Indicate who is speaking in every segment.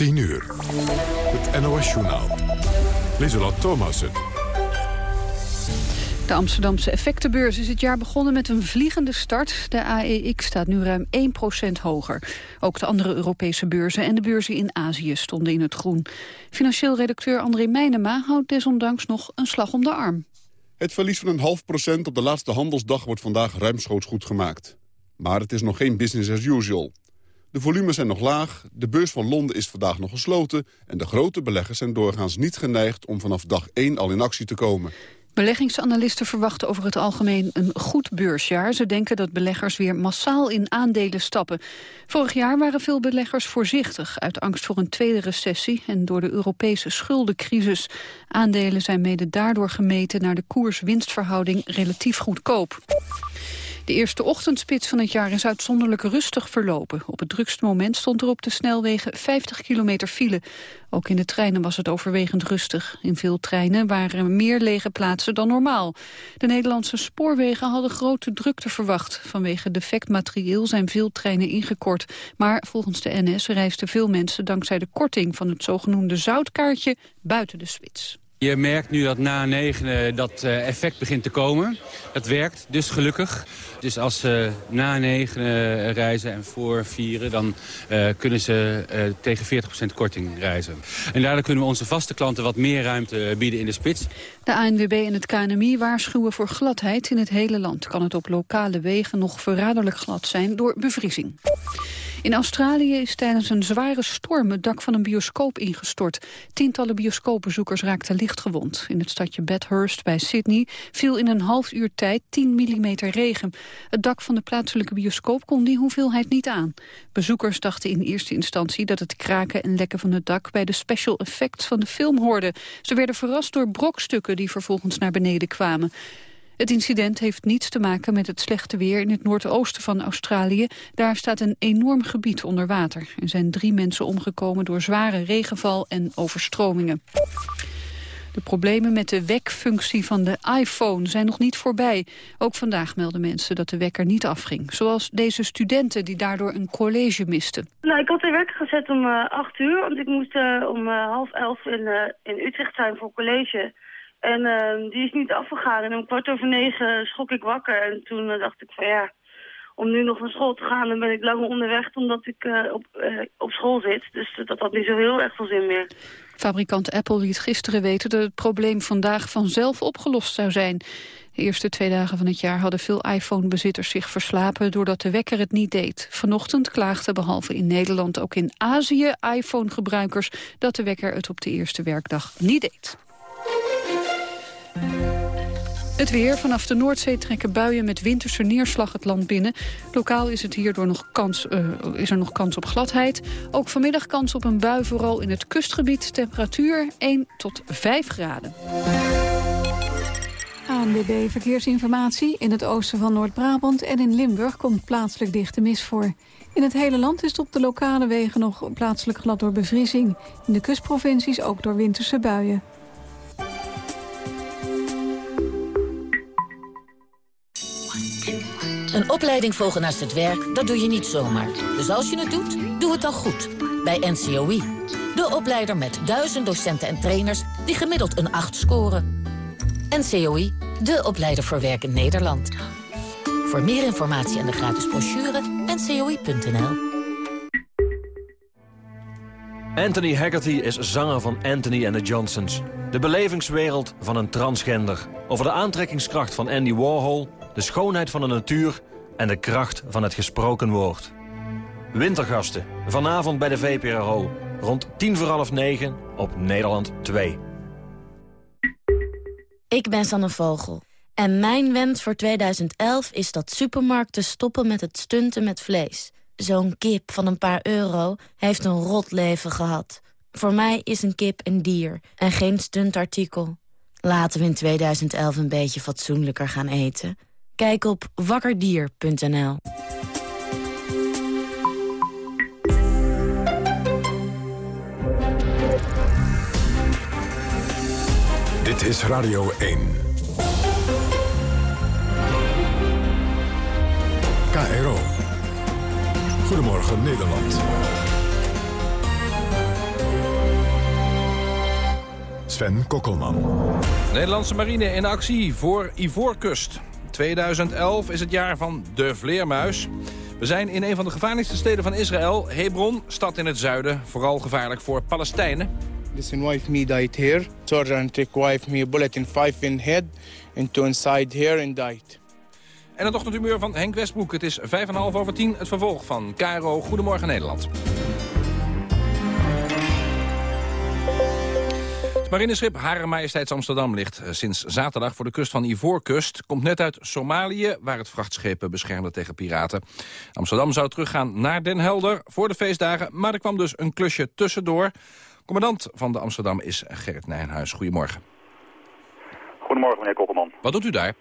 Speaker 1: 10 uur. Het NOS-journaal. Lieselot Thomassen.
Speaker 2: De Amsterdamse effectenbeurs is het jaar begonnen met een vliegende start. De AEX staat nu ruim 1% hoger. Ook de andere Europese beurzen en de beurzen in Azië stonden in het groen. Financieel redacteur André Meijnema houdt desondanks nog een slag om de arm.
Speaker 3: Het verlies van een half procent op de laatste handelsdag wordt vandaag ruimschoots goed gemaakt. Maar het is nog geen business as usual. De volumes zijn nog laag, de beurs van Londen is vandaag nog gesloten... en de grote beleggers zijn doorgaans niet geneigd om vanaf dag 1 al in actie te komen.
Speaker 2: Beleggingsanalisten verwachten over het algemeen een goed beursjaar. Ze denken dat beleggers weer massaal in aandelen stappen. Vorig jaar waren veel beleggers voorzichtig... uit angst voor een tweede recessie en door de Europese schuldencrisis. Aandelen zijn mede daardoor gemeten naar de koers-winstverhouding relatief goedkoop. De eerste ochtendspits van het jaar is uitzonderlijk rustig verlopen. Op het drukste moment stond er op de snelwegen 50 kilometer file. Ook in de treinen was het overwegend rustig. In veel treinen waren meer lege plaatsen dan normaal. De Nederlandse spoorwegen hadden grote drukte verwacht. Vanwege defect materieel zijn veel treinen ingekort. Maar volgens de NS reisden veel mensen dankzij de korting van het zogenoemde zoutkaartje buiten de spits.
Speaker 4: Je merkt nu dat na negen dat eh, effect begint te komen. Dat werkt, dus gelukkig. Dus als ze na negen reizen en voor vieren... dan kunnen ze tegen 40% korting reizen. En daardoor kunnen we onze vaste klanten wat meer ruimte bieden in de spits.
Speaker 2: De ANWB en het KNMI waarschuwen voor gladheid in het hele land. Kan het op lokale wegen nog verraderlijk glad zijn door bevriezing. In Australië is tijdens een zware storm het dak van een bioscoop ingestort. Tientallen bioscoopbezoekers raakten lichtgewond. In het stadje Bathurst bij Sydney viel in een half uur tijd 10 mm regen. Het dak van de plaatselijke bioscoop kon die hoeveelheid niet aan. Bezoekers dachten in eerste instantie dat het kraken en lekken van het dak bij de special effects van de film hoorden. Ze werden verrast door brokstukken die vervolgens naar beneden kwamen. Het incident heeft niets te maken met het slechte weer in het noordoosten van Australië. Daar staat een enorm gebied onder water. Er zijn drie mensen omgekomen door zware regenval en overstromingen. De problemen met de wekfunctie van de iPhone zijn nog niet voorbij. Ook vandaag melden mensen dat de wekker niet afging. Zoals deze studenten die daardoor een college misten.
Speaker 5: Nou, ik had de wekker gezet om uh, acht uur, want ik moest uh, om uh, half elf in, in Utrecht zijn voor college. En uh, die is niet afgegaan. En om kwart over negen schrok ik wakker. En toen uh, dacht ik van ja, om nu nog naar school te gaan... dan ben ik langer onderweg omdat ik uh, op, op school zit. Dus dat had niet zo heel erg veel zin meer.
Speaker 2: Fabrikant Apple liet gisteren weten dat het probleem vandaag vanzelf opgelost zou zijn. De eerste twee dagen van het jaar hadden veel iPhone-bezitters zich verslapen doordat de wekker het niet deed. Vanochtend klaagden behalve in Nederland ook in Azië iPhone-gebruikers dat de wekker het op de eerste werkdag niet deed. Het weer. Vanaf de Noordzee trekken buien met winterse neerslag het land binnen. Lokaal is, het hierdoor nog kans, uh, is er nog kans op gladheid. Ook vanmiddag kans op een bui, vooral in het kustgebied. Temperatuur 1 tot 5 graden. ANWB Verkeersinformatie. In het oosten van Noord-Brabant en in Limburg komt plaatselijk dichte mis voor. In het hele land is het op de lokale wegen nog plaatselijk glad door bevriezing. In de kustprovincies ook door winterse buien.
Speaker 6: Een opleiding volgen naast het werk, dat doe je niet zomaar. Dus als je het doet, doe het dan goed. Bij NCOI. De opleider met duizend docenten en trainers die gemiddeld een 8 scoren. NCOI, de opleider voor werk in Nederland. Voor meer informatie en de gratis brochure, ncoi.nl.
Speaker 7: Anthony Haggerty is zanger van Anthony and the Johnsons. De belevingswereld van een transgender. Over de aantrekkingskracht van Andy Warhol de schoonheid van de natuur en de kracht van het gesproken woord. Wintergasten, vanavond bij de VPRO, rond tien voor half negen op Nederland 2.
Speaker 8: Ik ben Sanne Vogel. En mijn wens voor 2011 is dat supermarkten stoppen met het stunten met vlees. Zo'n kip van een paar euro heeft een rot leven gehad. Voor mij is een kip een dier en geen stuntartikel. Laten we in 2011 een beetje fatsoenlijker gaan eten... Kijk op wakkerdier.nl.
Speaker 1: Dit is Radio 1. KRO. Goedemorgen Nederland. Sven Kokkelman.
Speaker 9: Nederlandse marine in actie voor Ivoorkust. 2011 is het jaar van de vleermuis. We zijn in een van de gevaarlijkste steden van Israël, Hebron, stad in het zuiden. Vooral gevaarlijk voor Palestijnen.
Speaker 10: This wife me died here. Sergeant wife me bullet in five in head and two inside here and died.
Speaker 9: En het ochtendhumeur van Henk Westbroek. Het is vijf en half over tien, het vervolg van KRO Goedemorgen Nederland. Marineschip Hare Majesteits Amsterdam ligt eh, sinds zaterdag voor de kust van Ivoorkust. Komt net uit Somalië, waar het vrachtschepen beschermde tegen piraten. Amsterdam zou teruggaan naar Den Helder voor de feestdagen, maar er kwam dus een klusje tussendoor. Commandant van de Amsterdam is Gerrit Nijenhuis. Goedemorgen.
Speaker 11: Goedemorgen, meneer Kokkelman.
Speaker 9: Wat doet u daar?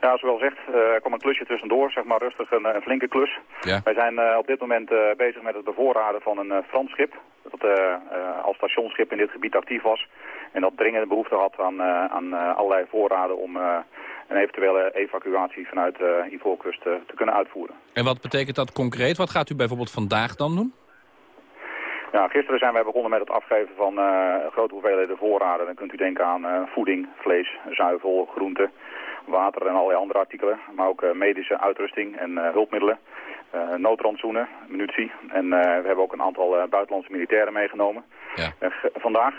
Speaker 11: Ja, zoals zegt, uh, er kwam een klusje tussendoor, zeg maar rustig een, een flinke klus.
Speaker 9: Ja.
Speaker 11: Wij zijn uh, op dit moment uh, bezig met het bevoorraden van een Frans schip, dat als stationsschip in dit gebied actief was. En dat dringende behoefte had aan, aan allerlei voorraden om een eventuele evacuatie vanuit Ivoorkust te kunnen uitvoeren.
Speaker 9: En wat betekent dat concreet? Wat gaat u bijvoorbeeld vandaag dan doen?
Speaker 11: Ja, gisteren zijn wij begonnen met het afgeven van grote hoeveelheden voorraden. Dan kunt u denken aan voeding, vlees, zuivel, groenten water en allerlei andere artikelen. Maar ook uh, medische uitrusting en uh, hulpmiddelen. Uh, noodrandsoenen, munitie. En we hebben ook een aantal buitenlandse militairen meegenomen.
Speaker 9: Ja.
Speaker 11: vandaag,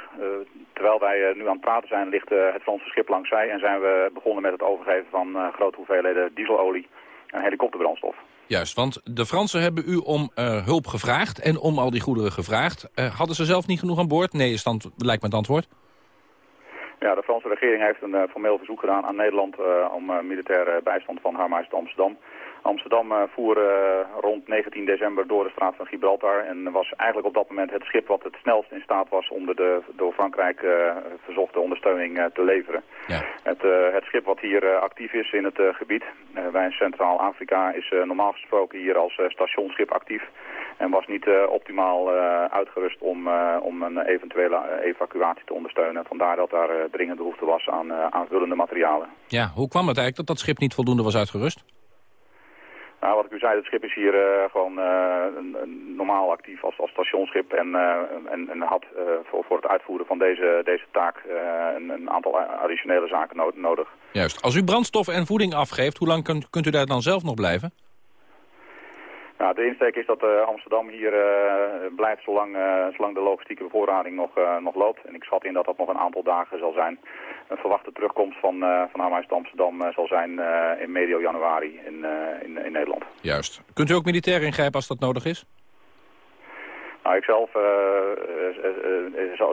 Speaker 11: terwijl wij nu aan het praten zijn, ligt het Franse schip langs zij. En zijn we begonnen met het overgeven van grote hoeveelheden dieselolie en helikopterbrandstof.
Speaker 9: Juist, want de Fransen hebben u om hulp gevraagd en om al die goederen gevraagd. hadden ze zelf niet genoeg aan boord? Nee, is dan, lijkt me het antwoord.
Speaker 11: Ja, de Franse regering heeft een uh, formeel verzoek gedaan aan Nederland uh, om uh, militaire bijstand van Haar Amsterdam. Amsterdam voer rond 19 december door de straat van Gibraltar en was eigenlijk op dat moment het schip wat het snelst in staat was om de, door Frankrijk verzochte ondersteuning te leveren.
Speaker 9: Ja.
Speaker 11: Het, het, schip wat hier actief is in het gebied, wij in Centraal-Afrika, is normaal gesproken hier als stationsschip actief. En was niet optimaal uitgerust om, om een eventuele evacuatie te ondersteunen. Vandaar dat daar dringend behoefte was aan aanvullende materialen.
Speaker 9: Ja, hoe kwam het eigenlijk dat dat schip niet voldoende was uitgerust?
Speaker 11: Nou, wat ik u zei, het schip is hier gewoon een, een normaal actief als, als stationsschip en, en, en, had voor, voor het uitvoeren van deze, deze taak een, een, aantal additionele zaken no nodig.
Speaker 9: Juist. Als u brandstof en voeding afgeeft, hoe lang kunt, kunt u daar dan zelf nog blijven?
Speaker 11: Nou, de insteek is dat uh, Amsterdam hier uh, blijft zolang, uh, zolang de logistieke bevoorrading nog, nog loopt. En ik schat in dat dat nog een aantal dagen zal zijn. Een verwachte terugkomst van, van Haarhuis Amsterdam zal zijn in medio januari in, in, in, Nederland.
Speaker 9: Juist. Kunt u ook militair ingrijpen als dat nodig is?
Speaker 11: Nou, ik zelf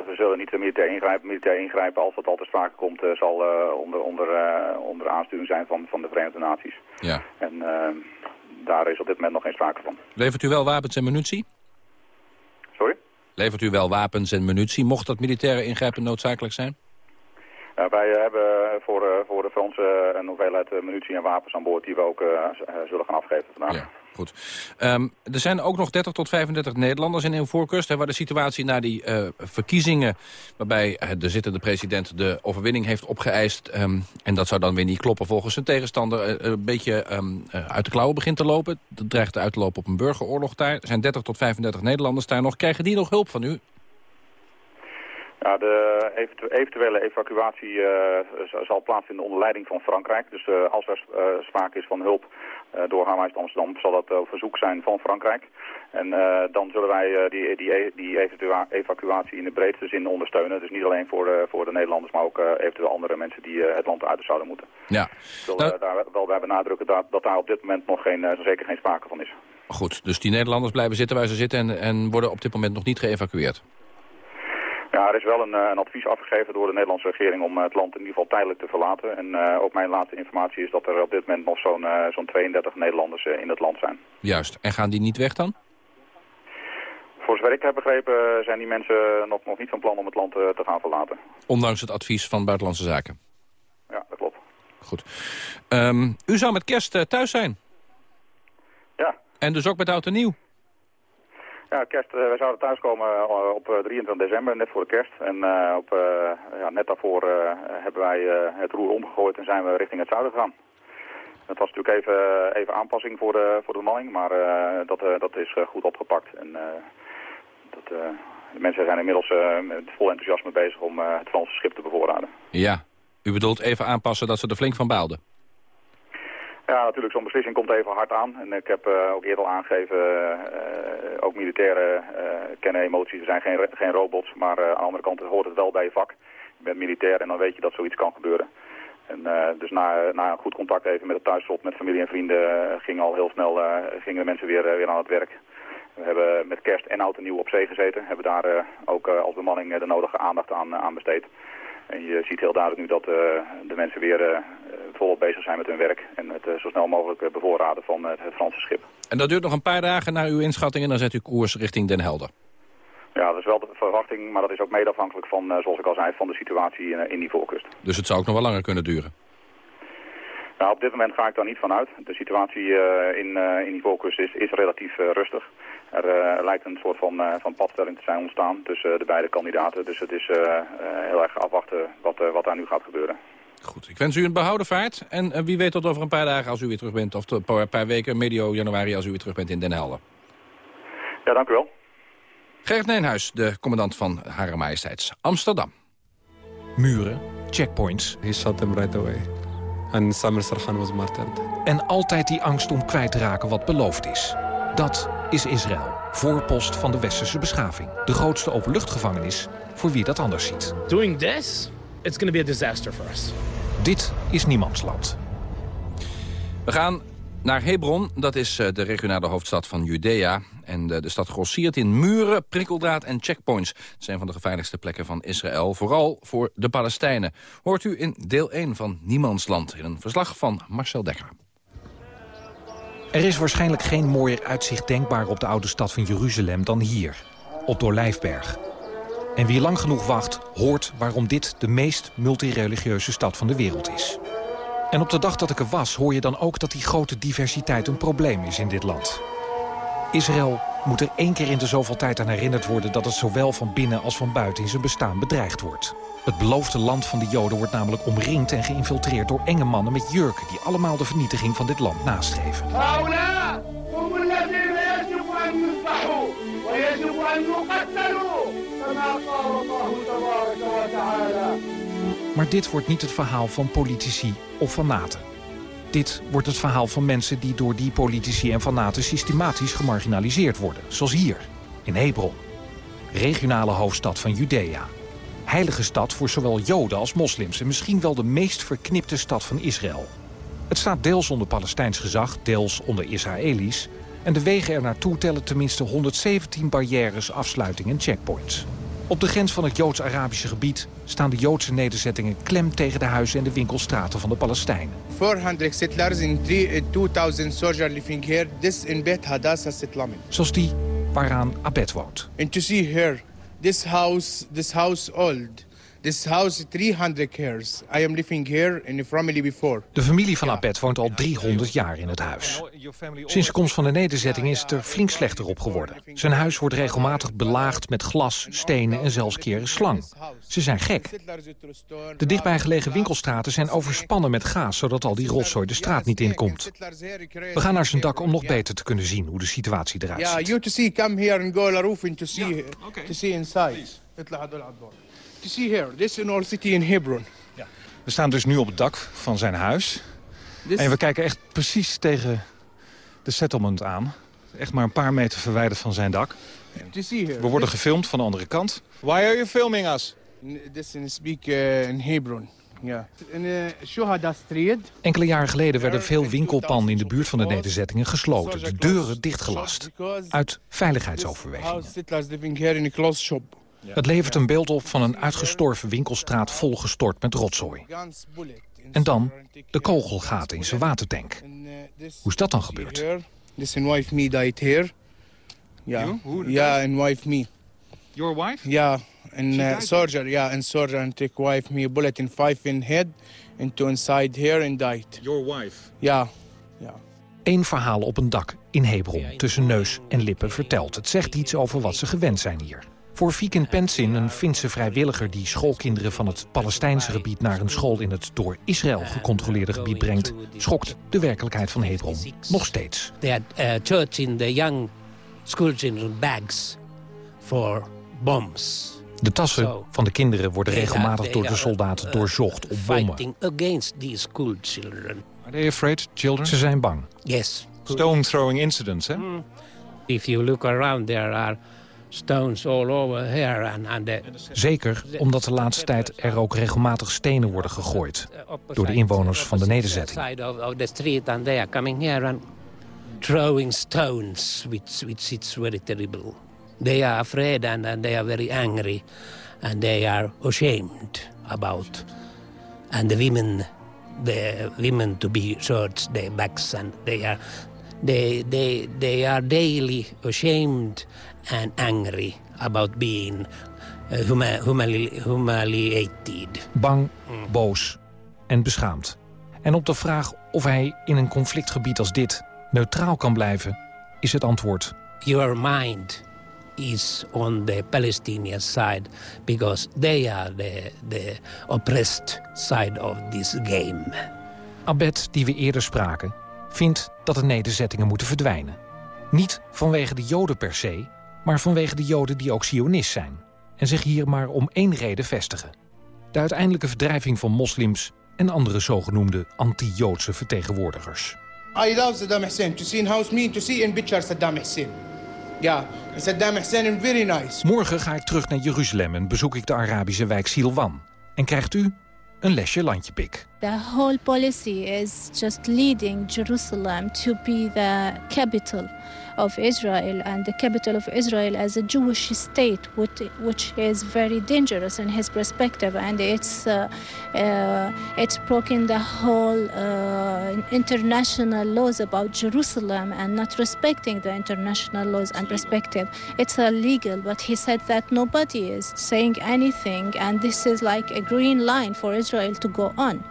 Speaker 11: we zullen niet militair ingrijpen. Militair ingrijpen, als dat al te sprake komt, zal onder, onder, onder aansturing zijn van, van de Verenigde Naties.
Speaker 9: Ja.
Speaker 11: En daar is op dit moment nog geen sprake van.
Speaker 9: Levert u wel wapens en munitie?
Speaker 11: Sorry?
Speaker 9: Levert u wel wapens en munitie, mocht dat militaire ingrijpen noodzakelijk zijn?
Speaker 11: Ja, wij eh, hebben voor, uh, voor de Fransen een hoeveelheid munitie en wapens aan boord die we ook zullen gaan afgeven vandaag.
Speaker 9: Goed. Um, er zijn ook nog 30 tot 35 Nederlanders in uw voorkust... Hè, waar de situatie na die verkiezingen... waarbij de zittende president de overwinning heeft opgeëist... Um, en dat zou dan weer niet kloppen volgens zijn tegenstander... een beetje um, uit de klauwen begint te lopen. Dat dreigt uit te lopen op een burgeroorlog daar. Er zijn 30 tot 35 Nederlanders daar nog. Krijgen die nog hulp van u?
Speaker 11: Ja, de eventuele evacuatie uh, zal plaatsvinden onder leiding van Frankrijk. Dus uh, als er uh, sprake is van hulp door Hamas Amsterdam, zal dat op verzoek zijn van Frankrijk. En dan zullen wij die, die, die evacuatie in de breedste zin ondersteunen. Dus niet alleen voor de, voor de Nederlanders, maar ook eventueel andere mensen die het land uit zouden moeten.
Speaker 9: Ja.
Speaker 11: Ik wil nou, daar wel bij benadrukken dat, dat daar op dit moment nog geen, zeker geen sprake van is.
Speaker 9: Goed, dus die Nederlanders blijven zitten waar ze zitten en, en worden op dit moment nog niet geëvacueerd?
Speaker 11: Ja, er is wel een, een, advies afgegeven door de Nederlandse regering om het land in ieder geval tijdelijk te verlaten. En uh, ook mijn laatste informatie is dat er op dit moment nog zo'n uh, zo'n 32 Nederlanders uh, in het land zijn.
Speaker 9: Juist. En gaan die niet weg dan?
Speaker 11: Voor zover ik heb begrepen zijn die mensen nog, nog niet van plan om het land te gaan verlaten.
Speaker 9: Ondanks het advies van Buitenlandse Zaken?
Speaker 11: Ja, dat klopt.
Speaker 9: Goed. Um, u zou met kerst thuis zijn?
Speaker 11: Ja.
Speaker 9: En dus ook met oud en nieuw?
Speaker 11: Ja, kerst, uh, wij zouden thuiskomen uh, op 23 december, net voor de kerst. En op, ja, net daarvoor hebben wij het roer omgegooid en zijn we richting het zuiden gegaan. Dat was natuurlijk even, even aanpassing voor de, voor de maar dat, dat is goed opgepakt. En dat de mensen zijn inmiddels met vol enthousiasme bezig om het Franse schip te bevoorraden.
Speaker 9: Ja, u bedoelt even aanpassen dat ze er flink van baalden?
Speaker 11: Ja, natuurlijk, zo'n beslissing komt even hard aan. En ik heb ook eerder al aangegeven, ook militairen kennen emoties, er zijn geen, geen robots. Maar aan de andere kant hoort het wel bij je vak. Je bent militair en dan weet je dat zoiets kan gebeuren. En, dus na, na een goed contact even met het thuisslot, met familie en vrienden, ging al heel snel gingen de mensen weer, weer aan het werk. We hebben met kerst en oud en nieuw op zee gezeten. Hebben daar ook als bemanning de nodige aandacht aan, aan besteed. En je ziet heel duidelijk nu dat de mensen weer volop bezig zijn met hun werk. En het zo snel mogelijk bevoorraden van het, het Franse schip.
Speaker 9: En dat duurt nog een paar dagen naar uw inschatting en dan zet u koers richting Den Helder.
Speaker 11: Ja, dat is wel de verwachting, maar dat is ook mede afhankelijk van, zoals ik al zei, van de situatie in, in die voorkust.
Speaker 9: Dus het zou ook nog wel langer kunnen duren?
Speaker 11: Nou, op dit moment ga ik daar niet van uit. De situatie uh, in, uh, in die voorkust is, is relatief rustig. Er lijkt een soort van, van padstelling te zijn ontstaan tussen de beide kandidaten. Dus het is heel erg afwachten wat, wat daar nu gaat gebeuren.
Speaker 9: Goed, ik wens u een behouden vaart. En wie weet tot over een paar dagen als u weer terug bent. Of een paar, paar weken, medio januari als u weer terug bent in Den Helder.
Speaker 11: Ja, dank u wel.
Speaker 9: Gerrit Neenhuis, de commandant van Hare Majesteits Amsterdam.
Speaker 12: Muren, checkpoints.
Speaker 13: He shot them right away. And Samir Sarhan was martyred.
Speaker 12: En altijd die angst om kwijt te raken wat beloofd is. Dat is Israël, voorpost van de westerse beschaving. De grootste openluchtgevangenis voor wie dat anders ziet.
Speaker 14: Doing this, it's going to be a disaster for us.
Speaker 12: Dit is niemandsland.
Speaker 9: We gaan naar Hebron, dat is eh, de regionale hoofdstad van Judea. En de, de stad grossiert in muren, prikkeldraad en checkpoints. Het zijn van de geveiligste plekken van Israël, vooral voor de Palestijnen. Hoort u in deel 1 van Niemandsland, in een verslag van Marcel Dekker.
Speaker 12: Er is waarschijnlijk geen mooier uitzicht denkbaar op de oude stad van Jeruzalem dan hier, op Dolijfberg. En wie lang genoeg wacht, hoort waarom dit de meest multireligieuze stad van de wereld is. En op de dag dat ik er was, hoor je dan ook dat die grote diversiteit een probleem is in dit land. Israël moet er één keer in de zoveel tijd aan herinnerd worden... dat het zowel van binnen als van buiten in zijn bestaan bedreigd wordt. Het beloofde land van de Joden wordt namelijk omringd en geïnfiltreerd... door enge mannen met jurken die allemaal de vernietiging van dit land nastreven. Maar dit wordt niet het verhaal van politici of fanaten. Dit wordt het verhaal van mensen die door die politici en fanaten systematisch gemarginaliseerd worden. Zoals hier, in Hebron. Regionale hoofdstad van Judea. Heilige stad voor zowel Joden als moslims en misschien wel de meest verknipte stad van Israël. Het staat deels onder Palestijns gezag, deels onder Israëli's. En de wegen er naartoe tellen tenminste 117 barrières, afsluitingen en checkpoints. Op de grens van het Joods-Arabische gebied staan de Joodse nederzettingen klem tegen de huizen en de winkelstraten van de Palestijnen.
Speaker 10: 400 settlers in 2000 soldiers living here. This in Bet Hadassah settlement.
Speaker 12: Zoals die waaraan Abed woont.
Speaker 10: And to see here, this house, this house old. This house 300 years. I am living here in a family before.
Speaker 12: De familie van Abed woont al 300 jaar in het huis. Sinds de komst van de nederzetting is het er flink slechter op geworden. Zijn huis wordt regelmatig belaagd met glas, stenen en zelfs keren slang. Ze zijn gek. De dichtbijgelegen winkelstraten zijn overspannen met gaas... zodat al die rotzooi de straat niet inkomt. We gaan naar zijn dak om nog beter te kunnen zien hoe de situatie eruit ziet.
Speaker 10: You to see, come here and go roof and to see, to see inside. You see here, this city in Hebron.
Speaker 12: Ja. We staan dus nu op het dak van zijn huis. En we kijken echt precies tegen de settlement aan. Echt maar een paar meter verwijderd van zijn dak. We worden gefilmd van de andere kant. Why are you filming us?
Speaker 10: This in speak uh, in Hebron. Ja. In Shohada Street.
Speaker 12: Enkele jaren geleden werden veel winkelpanden in de buurt van de nederzettingen gesloten. De deuren dichtgelast. Uit veiligheidsoverwegingen. Het levert een beeld op van een uitgestorven winkelstraat volgestort met rotzooi. En dan de kogelgaten in zijn watertank. Hoe is dat dan gebeurd?
Speaker 10: This wife me died here. Ja, ja, en wife me.
Speaker 12: Your wife?
Speaker 10: Ja, en uh, soldier, ja, en soldier and take wife me bullet in five in head and two inside here and died.
Speaker 12: Your wife?
Speaker 10: Ja, ja.
Speaker 12: Eén verhaal op een dak in Hebron, tussen neus en lippen vertelt. Het zegt iets over wat ze gewend zijn hier. Voor Viken Pensin, een Finse vrijwilliger die schoolkinderen van het Palestijnse gebied naar een school in het door Israël gecontroleerde gebied brengt, schokt de werkelijkheid van Hebron nog steeds.
Speaker 15: They had uh, church in the young school children bags for
Speaker 14: bombs.
Speaker 12: De tassen van de kinderen worden regelmatig door de soldaten
Speaker 14: uh,
Speaker 12: doorzocht op bommen. Are they afraid, children? Ze zijn bang.
Speaker 14: Yes.
Speaker 12: Stone throwing incidents, hè?
Speaker 14: If you look around, there are stones all over here. And, and the,
Speaker 12: Zeker omdat de laatste tijd er ook regelmatig stenen worden gegooid... door de inwoners van de nederzetting.
Speaker 14: throwing stones, which, which is very terrible. They are afraid and, and they are very angry, and they are ashamed about. And the women, the women to be searched their backs, and they are, they, they, they are daily ashamed and angry about being uh, humiliated.
Speaker 12: Bang, boos en beschaamd. En op de vraag of hij in een conflictgebied als dit neutraal kan blijven... is het antwoord
Speaker 14: your mind is on the Palestinian side because they are the, the oppressed side of this game.
Speaker 12: Abed, die we eerder spraken, vindt dat de nederzettingen moeten verdwijnen. Niet vanwege de Joden per se, maar vanwege de Joden die ook Zionist zijn... en zich hier maar om één reden vestigen. De uiteindelijke verdrijving van moslims en andere zogenoemde anti-Joodse vertegenwoordigers.
Speaker 10: I love Saddam Hussein. To see in house me, to see in picture Saddam Hussein. Yeah, Saddam Hussein is very nice.
Speaker 12: Morgen ga ik terug naar Jeruzalem en bezoek ik de Arabische wijk Silwan. En krijgt u een lesje landjepik.
Speaker 15: The whole policy is just leading Jerusalem to be the capital of Israel and the capital of Israel as a Jewish state, which, is very dangerous in his perspective, and it's uh, uh, it's broken the whole uh, international laws about Jerusalem and not respecting the international laws and perspective. It's illegal, but he said that nobody is saying anything, and this is like a green line for Israel to go on.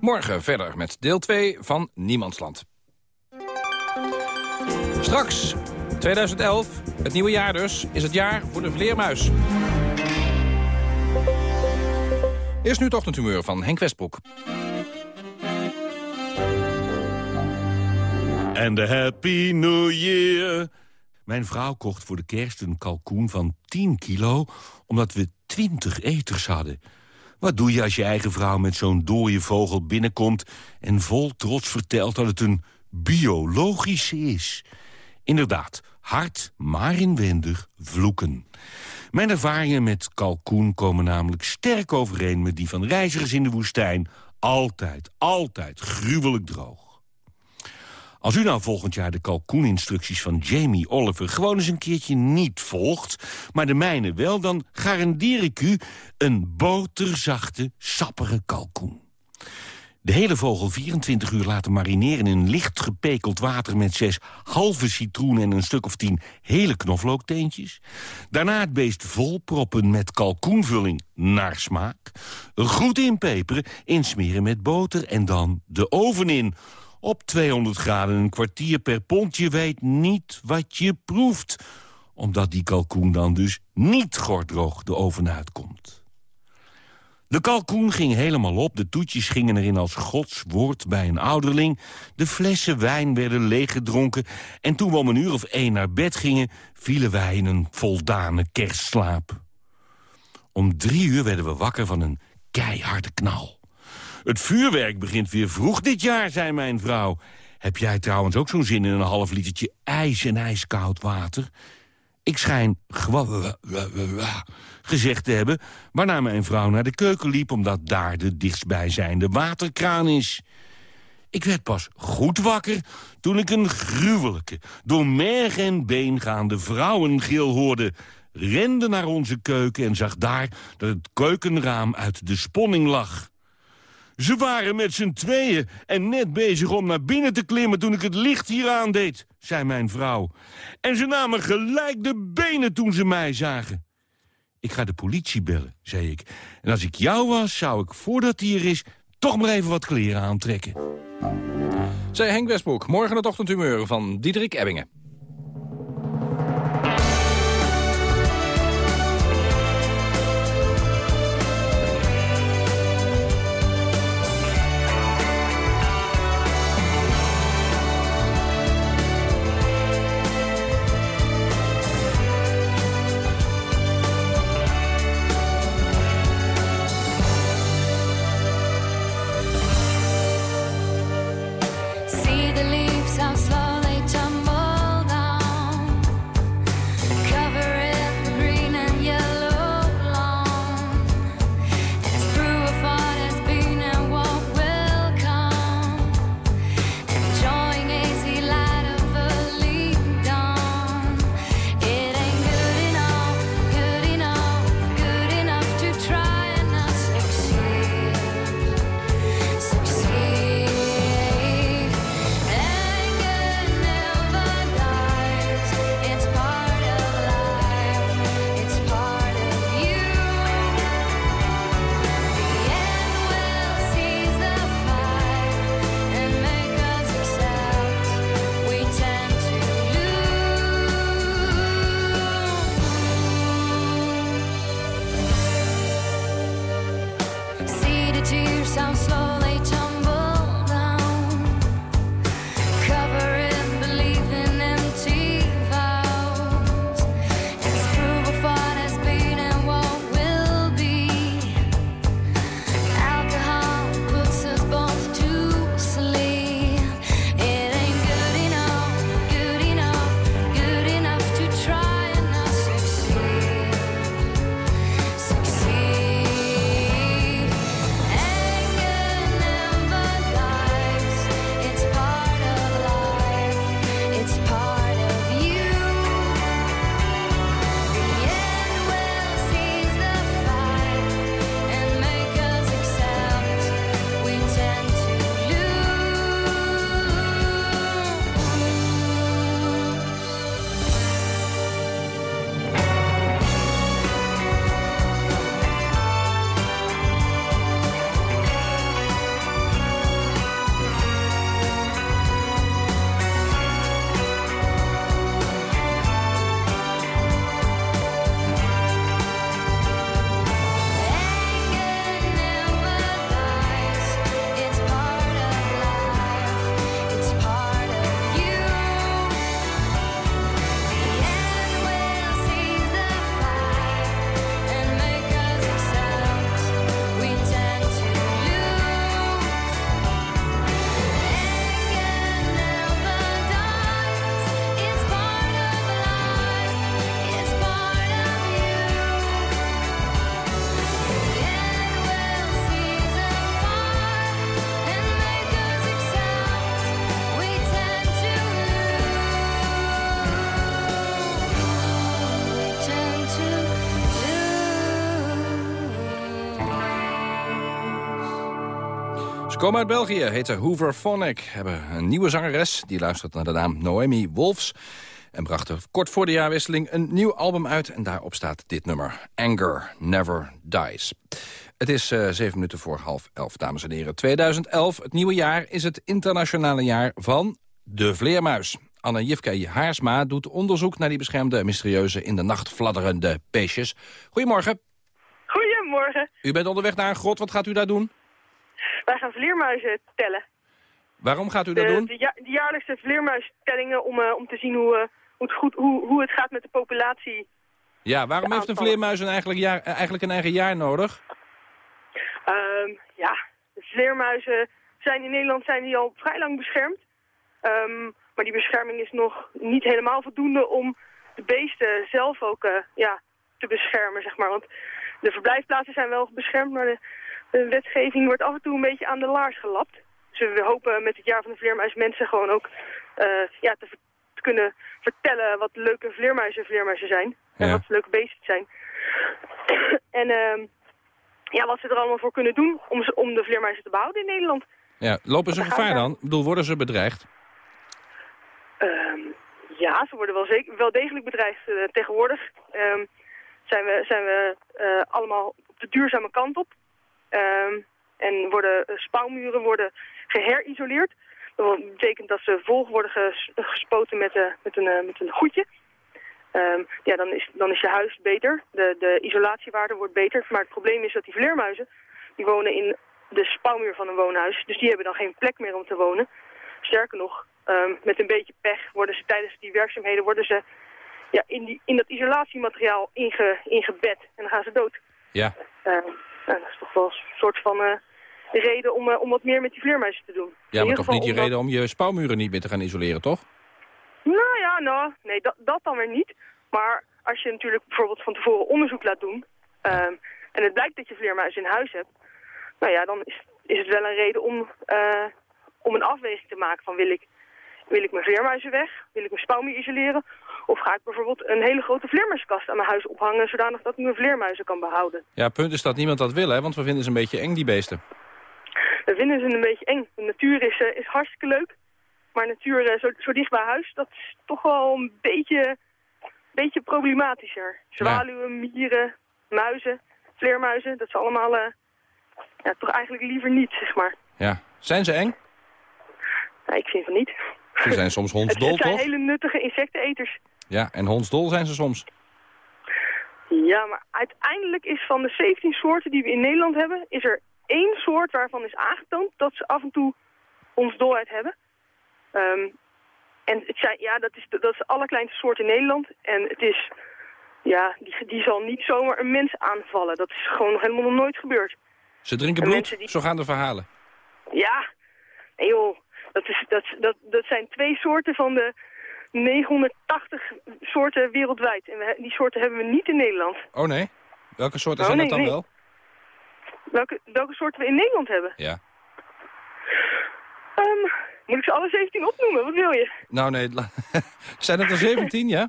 Speaker 9: Morgen verder met deel 2 van Niemandsland. Straks, 2011, het nieuwe jaar dus, is het jaar voor de vleermuis. Eerst nu het ochtendhumeur van Henk Westbroek.
Speaker 16: En de Happy New Year. Mijn vrouw kocht voor de kerst een kalkoen van 10 kilo... omdat we 20 eters hadden. Wat doe je als je eigen vrouw met zo'n dode vogel binnenkomt... en vol trots vertelt dat het een biologische is? Inderdaad, hard, maar inwendig vloeken. Mijn ervaringen met kalkoen komen namelijk sterk overeen... met die van reizigers in de woestijn. Altijd, altijd gruwelijk droog. Als u nou volgend jaar de kalkoeninstructies van Jamie Oliver... gewoon eens een keertje niet volgt, maar de mijne wel... dan garandeer ik u een boterzachte, sappige kalkoen. De hele vogel 24 uur laten marineren in licht gepekeld water... met zes halve citroenen en een stuk of tien hele knoflookteentjes. Daarna het beest volproppen met kalkoenvulling naar smaak. Goed inpeperen, insmeren met boter en dan de oven in... Op 200 graden een kwartier per pond. Je weet niet wat je proeft. Omdat die kalkoen dan dus niet gordroog de oven uitkomt. De kalkoen ging helemaal op. De toetjes gingen erin als Gods woord bij een ouderling. De flessen wijn werden leeggedronken. En toen we om een uur of één naar bed gingen... vielen wij in een voldane kerstslaap. Om drie uur werden we wakker van een keiharde knal. Het vuurwerk begint weer vroeg dit jaar, zei mijn vrouw. Heb jij trouwens ook zo'n zin in een half litertje ijs en ijskoud water? Ik schijn gezegd te hebben... waarna mijn vrouw naar de keuken liep... omdat daar de dichtstbijzijnde waterkraan is. Ik werd pas goed wakker toen ik een gruwelijke, door merg en been gaande vrouwengil hoorde... rende naar onze keuken en zag daar dat het keukenraam uit de sponning lag... Ze waren met z'n tweeën en net bezig om naar binnen te klimmen... toen ik het licht hier aandeed, zei mijn vrouw. En ze namen gelijk de benen toen ze mij zagen. Ik ga de politie bellen, zei ik. En als ik jou was, zou ik, voordat hij er is... toch maar even wat kleren aantrekken.
Speaker 9: Zij Henk Westbroek, morgen het ochtendhumeur van Diederik Ebbingen. Komen uit België, heet ze Hoover Phonic. Hebben een nieuwe zangeres, die luistert naar de naam Noemi Wolfs. En bracht er kort voor de jaarwisseling een nieuw album uit. En daarop staat dit nummer, Anger Never Dies. Het is eh, zeven minuten voor half elf, dames en heren. 2011, het nieuwe jaar, is het internationale jaar van de vleermuis. Anne Jifke Haarsma doet onderzoek naar die beschermde... mysterieuze in de nacht fladderende beestjes. Goedemorgen.
Speaker 17: Goedemorgen.
Speaker 9: U bent onderweg naar een grot, wat gaat u daar doen?
Speaker 17: Wij gaan vleermuizen tellen.
Speaker 9: Waarom gaat u dat doen?
Speaker 17: De, ja- de jaarlijkse vleermuistellingen om, eh, om te zien hoe, eh, hoe, het goed, hoe, hoe het gaat met de populatie.
Speaker 9: Ja, waarom heeft een vleermuis een eigenlijk, jaar, eh, eigenlijk een eigen jaar nodig?
Speaker 17: Ehm, ja, de vleermuizen zijn in Nederland zijn die al vrij lang beschermd. Ehm, maar die bescherming is nog niet helemaal voldoende om de beesten zelf ook ja, te beschermen, zeg maar. Want de verblijfplaatsen zijn wel beschermd, maar de, de wetgeving wordt af en toe een beetje aan de laars gelapt. Dus we hopen met het jaar van de vleermuis mensen gewoon ook eh, ja, te, kunnen vertellen wat leuke vleermuizen vleermuizen zijn. En wat leuke beesten zijn. en ehm, ja, wat ze er allemaal voor kunnen doen om, ze, om de vleermuizen te behouden in Nederland.
Speaker 9: Ja, lopen ze gevaar dan? Ik bedoel, worden ze bedreigd?
Speaker 17: Ehm, ja, ze worden wel, zeker, wel degelijk bedreigd. Eh, tegenwoordig ehm, zijn we, zijn we eh, allemaal op de duurzame kant op. Ehm, en worden eh, spouwmuren worden geherisoleerd. Dat betekent dat ze vol worden ges- gespoten met, eh, met, een, eh, met een goedje. Ehm, ja, dan is, dan is je huis beter. De, de isolatiewaarde wordt beter. Maar het probleem is dat die vleermuizen, die wonen in de spouwmuur van een woonhuis. Dus die hebben dan geen plek meer om te wonen. Sterker nog, ehm, met een beetje pech worden ze tijdens die werkzaamheden worden ze, ja, in, die, in dat isolatiemateriaal inge, ingebed. En dan gaan ze dood.
Speaker 9: Ja.
Speaker 17: Nou, dat is toch wel een soort van eh, reden om, eh, om wat meer met die vleermuizen te doen.
Speaker 9: Ja, maar toch niet die
Speaker 17: omdat-
Speaker 9: reden om je spouwmuren niet meer te gaan isoleren, toch?
Speaker 17: Nou ja, nou, nee, dat, dat dan weer niet. Maar als je natuurlijk bijvoorbeeld van tevoren onderzoek laat doen... ehm, en het blijkt dat je vleermuizen in huis hebt... nou ja, dan is, is het wel een reden om, eh, om een afweging te maken van... wil ik, wil ik mijn vleermuizen weg? Wil ik mijn spouwmuur isoleren? Of ga ik bijvoorbeeld een hele grote vleermuiskast aan mijn huis ophangen... zodanig dat ik mijn vleermuizen kan behouden?
Speaker 9: Ja, punt is dat niemand dat wil, hè? Want we vinden ze een beetje eng, die beesten.
Speaker 17: We vinden ze een beetje eng. De natuur is, eh, is hartstikke leuk. Maar natuur eh, zo, zo dicht bij huis, dat is toch wel een beetje, beetje problematischer. Zwaluwen, mieren, muizen, vleermuizen, dat is allemaal eh, ja, toch eigenlijk liever niet, zeg maar.
Speaker 9: Ja. Zijn ze eng?
Speaker 17: Nou, ik vind van niet.
Speaker 9: Ze zijn soms hondsdol,
Speaker 17: het zijn
Speaker 9: toch?
Speaker 17: hele nuttige insecteneters.
Speaker 9: Ja, en hondsdol zijn ze soms.
Speaker 17: Ja, maar uiteindelijk is van de 17 soorten die we in Nederland hebben, is er één soort waarvan is aangetoond dat ze af en toe ons dolheid hebben. Ehm, en het zijn, ja, dat is, de- dat is de allerkleinste soort in Nederland. En het is, ja, die, die zal niet zomaar een mens aanvallen. Dat is gewoon nog helemaal nog nooit gebeurd.
Speaker 9: Ze drinken
Speaker 17: En
Speaker 9: bloed,
Speaker 17: die-
Speaker 9: zo gaan de verhalen.
Speaker 17: Ja, nee joh, dat, is, dat, dat, dat zijn twee soorten van de 980 soorten wereldwijd. En we, die soorten hebben we niet in Nederland.
Speaker 9: Oh nee? Welke soorten
Speaker 17: Oh,
Speaker 9: zijn
Speaker 17: nee,
Speaker 9: dat dan
Speaker 17: nee.
Speaker 9: wel?
Speaker 17: Welke, welke soorten we in Nederland hebben?
Speaker 9: Ja.
Speaker 17: Ehm, moet ik ze alle 17 opnoemen? Wat wil je?
Speaker 9: Nou nee, zijn het er 17, ja?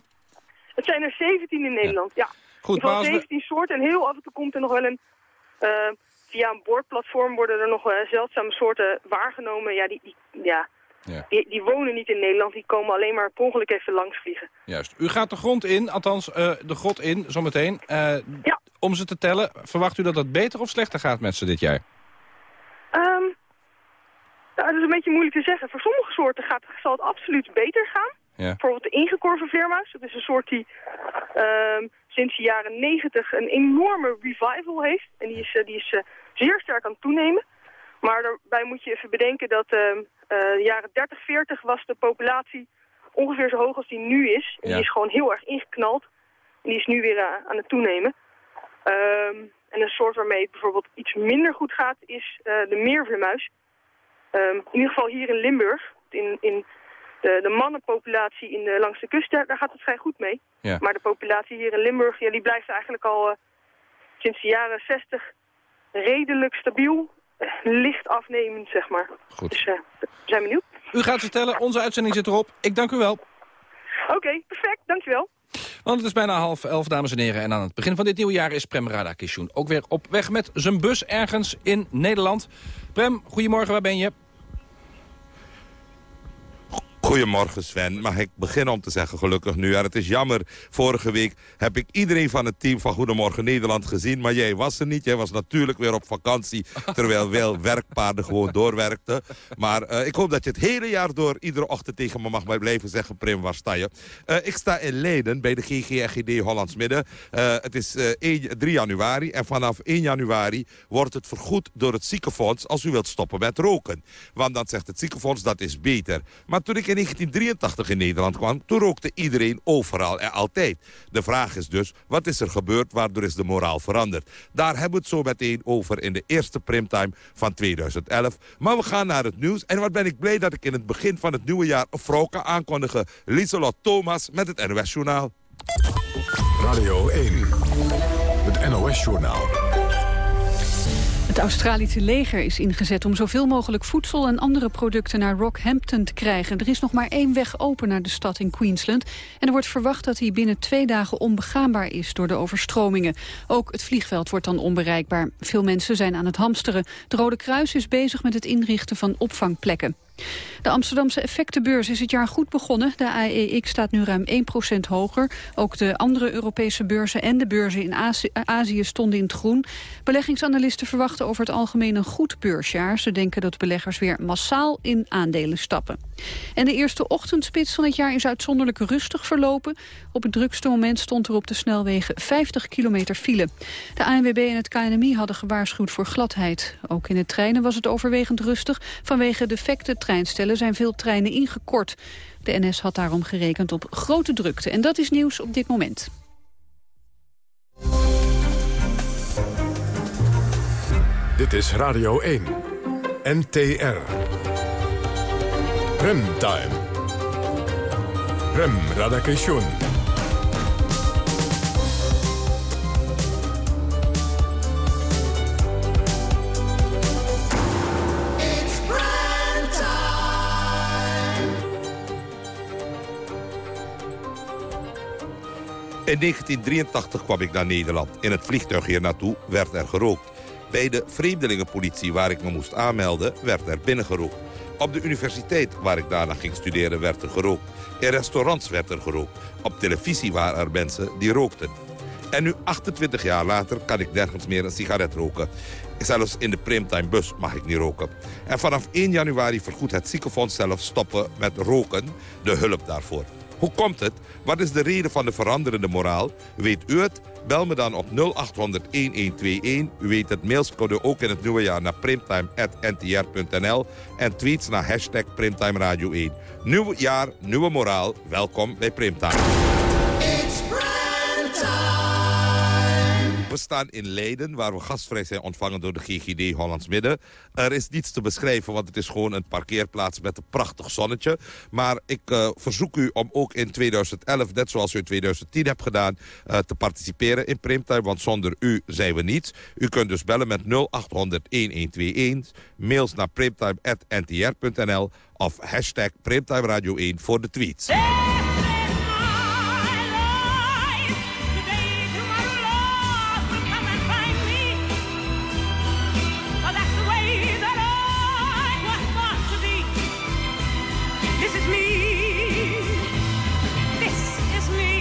Speaker 17: Het zijn er 17 in Nederland, ja.
Speaker 9: Goed,
Speaker 17: in ieder
Speaker 9: maar als
Speaker 17: geval
Speaker 9: we-
Speaker 17: 17 soorten en heel af en toe komt er nog wel een... eh, via een boordplatform worden er nog eh, zeldzame soorten waargenomen. Ja, die, die, ja.
Speaker 9: Ja.
Speaker 17: Die, die wonen niet in Nederland, die komen alleen maar per ongeluk even langs vliegen.
Speaker 9: Juist. U gaat de grond in, althans eh, de grot in, zometeen. Eh, Om ze te tellen, verwacht u dat het beter of slechter gaat met ze dit jaar?
Speaker 17: Ehm, nou, dat is een beetje moeilijk te zeggen. Voor sommige soorten gaat, zal het absoluut beter gaan.
Speaker 9: Ja.
Speaker 17: Bijvoorbeeld de ingekorven vleermuis. Dat is een soort die ehm, sinds de jaren 90 een enorme revival heeft. En die is, die is zeer sterk aan het toenemen. Maar daarbij moet je even bedenken dat ehm eh, de jaren 30, 40 was de populatie ongeveer zo hoog als die nu is. En
Speaker 9: Ja.
Speaker 17: die is gewoon heel erg ingeknald. En die is nu weer eh, aan het toenemen. Ehm, en een soort waarmee het bijvoorbeeld iets minder goed gaat is eh, de meervleermuis. Ehm, in ieder geval hier in Limburg. In, in de, de mannenpopulatie in de, langs de kust, daar, daar gaat het vrij goed mee.
Speaker 9: Ja.
Speaker 17: Maar de populatie hier in Limburg, ja, die blijft eigenlijk al sinds de jaren 60 redelijk stabiel. licht afnemend, zeg maar.
Speaker 9: Goed.
Speaker 17: Dus eh, we zijn benieuwd.
Speaker 9: U gaat ze tellen, onze uitzending zit erop. Ik dank u wel.
Speaker 17: Oké, perfect. Dankjewel.
Speaker 9: Want het is bijna half elf, dames en heren. En aan het begin van dit nieuwe jaar is Prem Radakishun ook weer op weg met zijn bus ergens in Nederland. Prem, goedemorgen, waar ben je?
Speaker 18: Goedemorgen Sven. Mag ik beginnen om te zeggen gelukkig nu. En het is jammer, vorige week heb ik iedereen van het team van Goedemorgen Nederland gezien. Maar jij was er niet. Jij was natuurlijk weer op vakantie. Terwijl wel werkpaarden gewoon doorwerkten. Maar eh, ik hoop dat je het hele jaar door iedere ochtend tegen me mag blijven zeggen. Prim, waar sta je? Eh, ik sta in Leiden bij de GGRGD Hollands Midden. Eh, het is eh, 1 3 januari. En vanaf 1 januari wordt het vergoed door het ziekenfonds als u wilt stoppen met roken. Want dan zegt het ziekenfonds dat is beter. Maar toen ik in 1983 in Nederland kwam, toen rookte iedereen overal en altijd. De vraag is dus, wat is er gebeurd, waardoor is de moraal veranderd? Daar hebben we het zo meteen over in de eerste primtime van 2011. Maar we gaan naar het nieuws. En wat ben ik blij dat ik in het begin van het nieuwe jaar een vrouw kan aankondigen. Lieselot Thomas met het NOS Journaal.
Speaker 1: Radio 1. Het NOS-journaal.
Speaker 2: Het Australische leger is ingezet om zoveel mogelijk voedsel en andere producten naar Rockhampton te krijgen. Er is nog maar één weg open naar de stad in Queensland. En er wordt verwacht dat hij binnen twee dagen onbegaanbaar is door de overstromingen. Ook het vliegveld wordt dan onbereikbaar. Veel mensen zijn aan het hamsteren. Het Rode Kruis is bezig met het inrichten van opvangplekken. De Amsterdamse effectenbeurs is het jaar goed begonnen. De AEX staat nu ruim 1% hoger. Ook de andere Europese beurzen en de beurzen in Azië, stonden in het groen. Beleggingsanalisten verwachten over het algemeen een goed beursjaar. Ze denken dat beleggers weer massaal in aandelen stappen. En de eerste ochtendspits van het jaar is uitzonderlijk rustig verlopen. Op het drukste moment stond er op de snelwegen 50 kilometer file. De ANWB en het KNMI hadden gewaarschuwd voor gladheid. Ook in de treinen was het overwegend rustig. Vanwege defecte treinstellen zijn veel treinen ingekort. De NS had daarom gerekend op grote drukte. En dat is nieuws op dit moment.
Speaker 1: Dit is Radio 1. NTR. Remtime. Rem Radakation.
Speaker 18: In 1983 kwam ik naar Nederland. In het vliegtuig hier naartoe werd er gerookt. Bij de vreemdelingenpolitie waar ik me moest aanmelden, werd er binnengerookt. Op de universiteit waar ik daarna ging studeren werd er gerookt. In restaurants werd er gerookt. Op televisie waren er mensen die rookten. En nu, 28 jaar later, kan ik nergens meer een sigaret roken. Zelfs in de primetime bus mag ik niet roken. En vanaf 1 januari vergoedt het ziekenfonds zelf stoppen met roken, de hulp daarvoor. Hoe komt het? Wat is de reden van de veranderende moraal? Weet u het? Bel me dan op 0800-1121. U weet het, mails kunnen ook in het nieuwe jaar naar primtime.ntr.nl. En tweets naar hashtag Primtime Radio 1. Nieuw jaar, nieuwe moraal. Welkom bij Primtime. We staan in Leiden, waar we gastvrij zijn ontvangen door de GGD Hollands Midden. Er is niets te beschrijven, want het is gewoon een parkeerplaats met een prachtig zonnetje. Maar ik eh, verzoek u om ook in 2011, net zoals u in 2010 hebt gedaan... eh, te participeren in Primtime, want zonder u zijn we niets. U kunt dus bellen met 0800-1121, mails naar primtime.ntr.nl... of hashtag Primtime Radio 1 voor de tweets.
Speaker 19: This is me. This is me.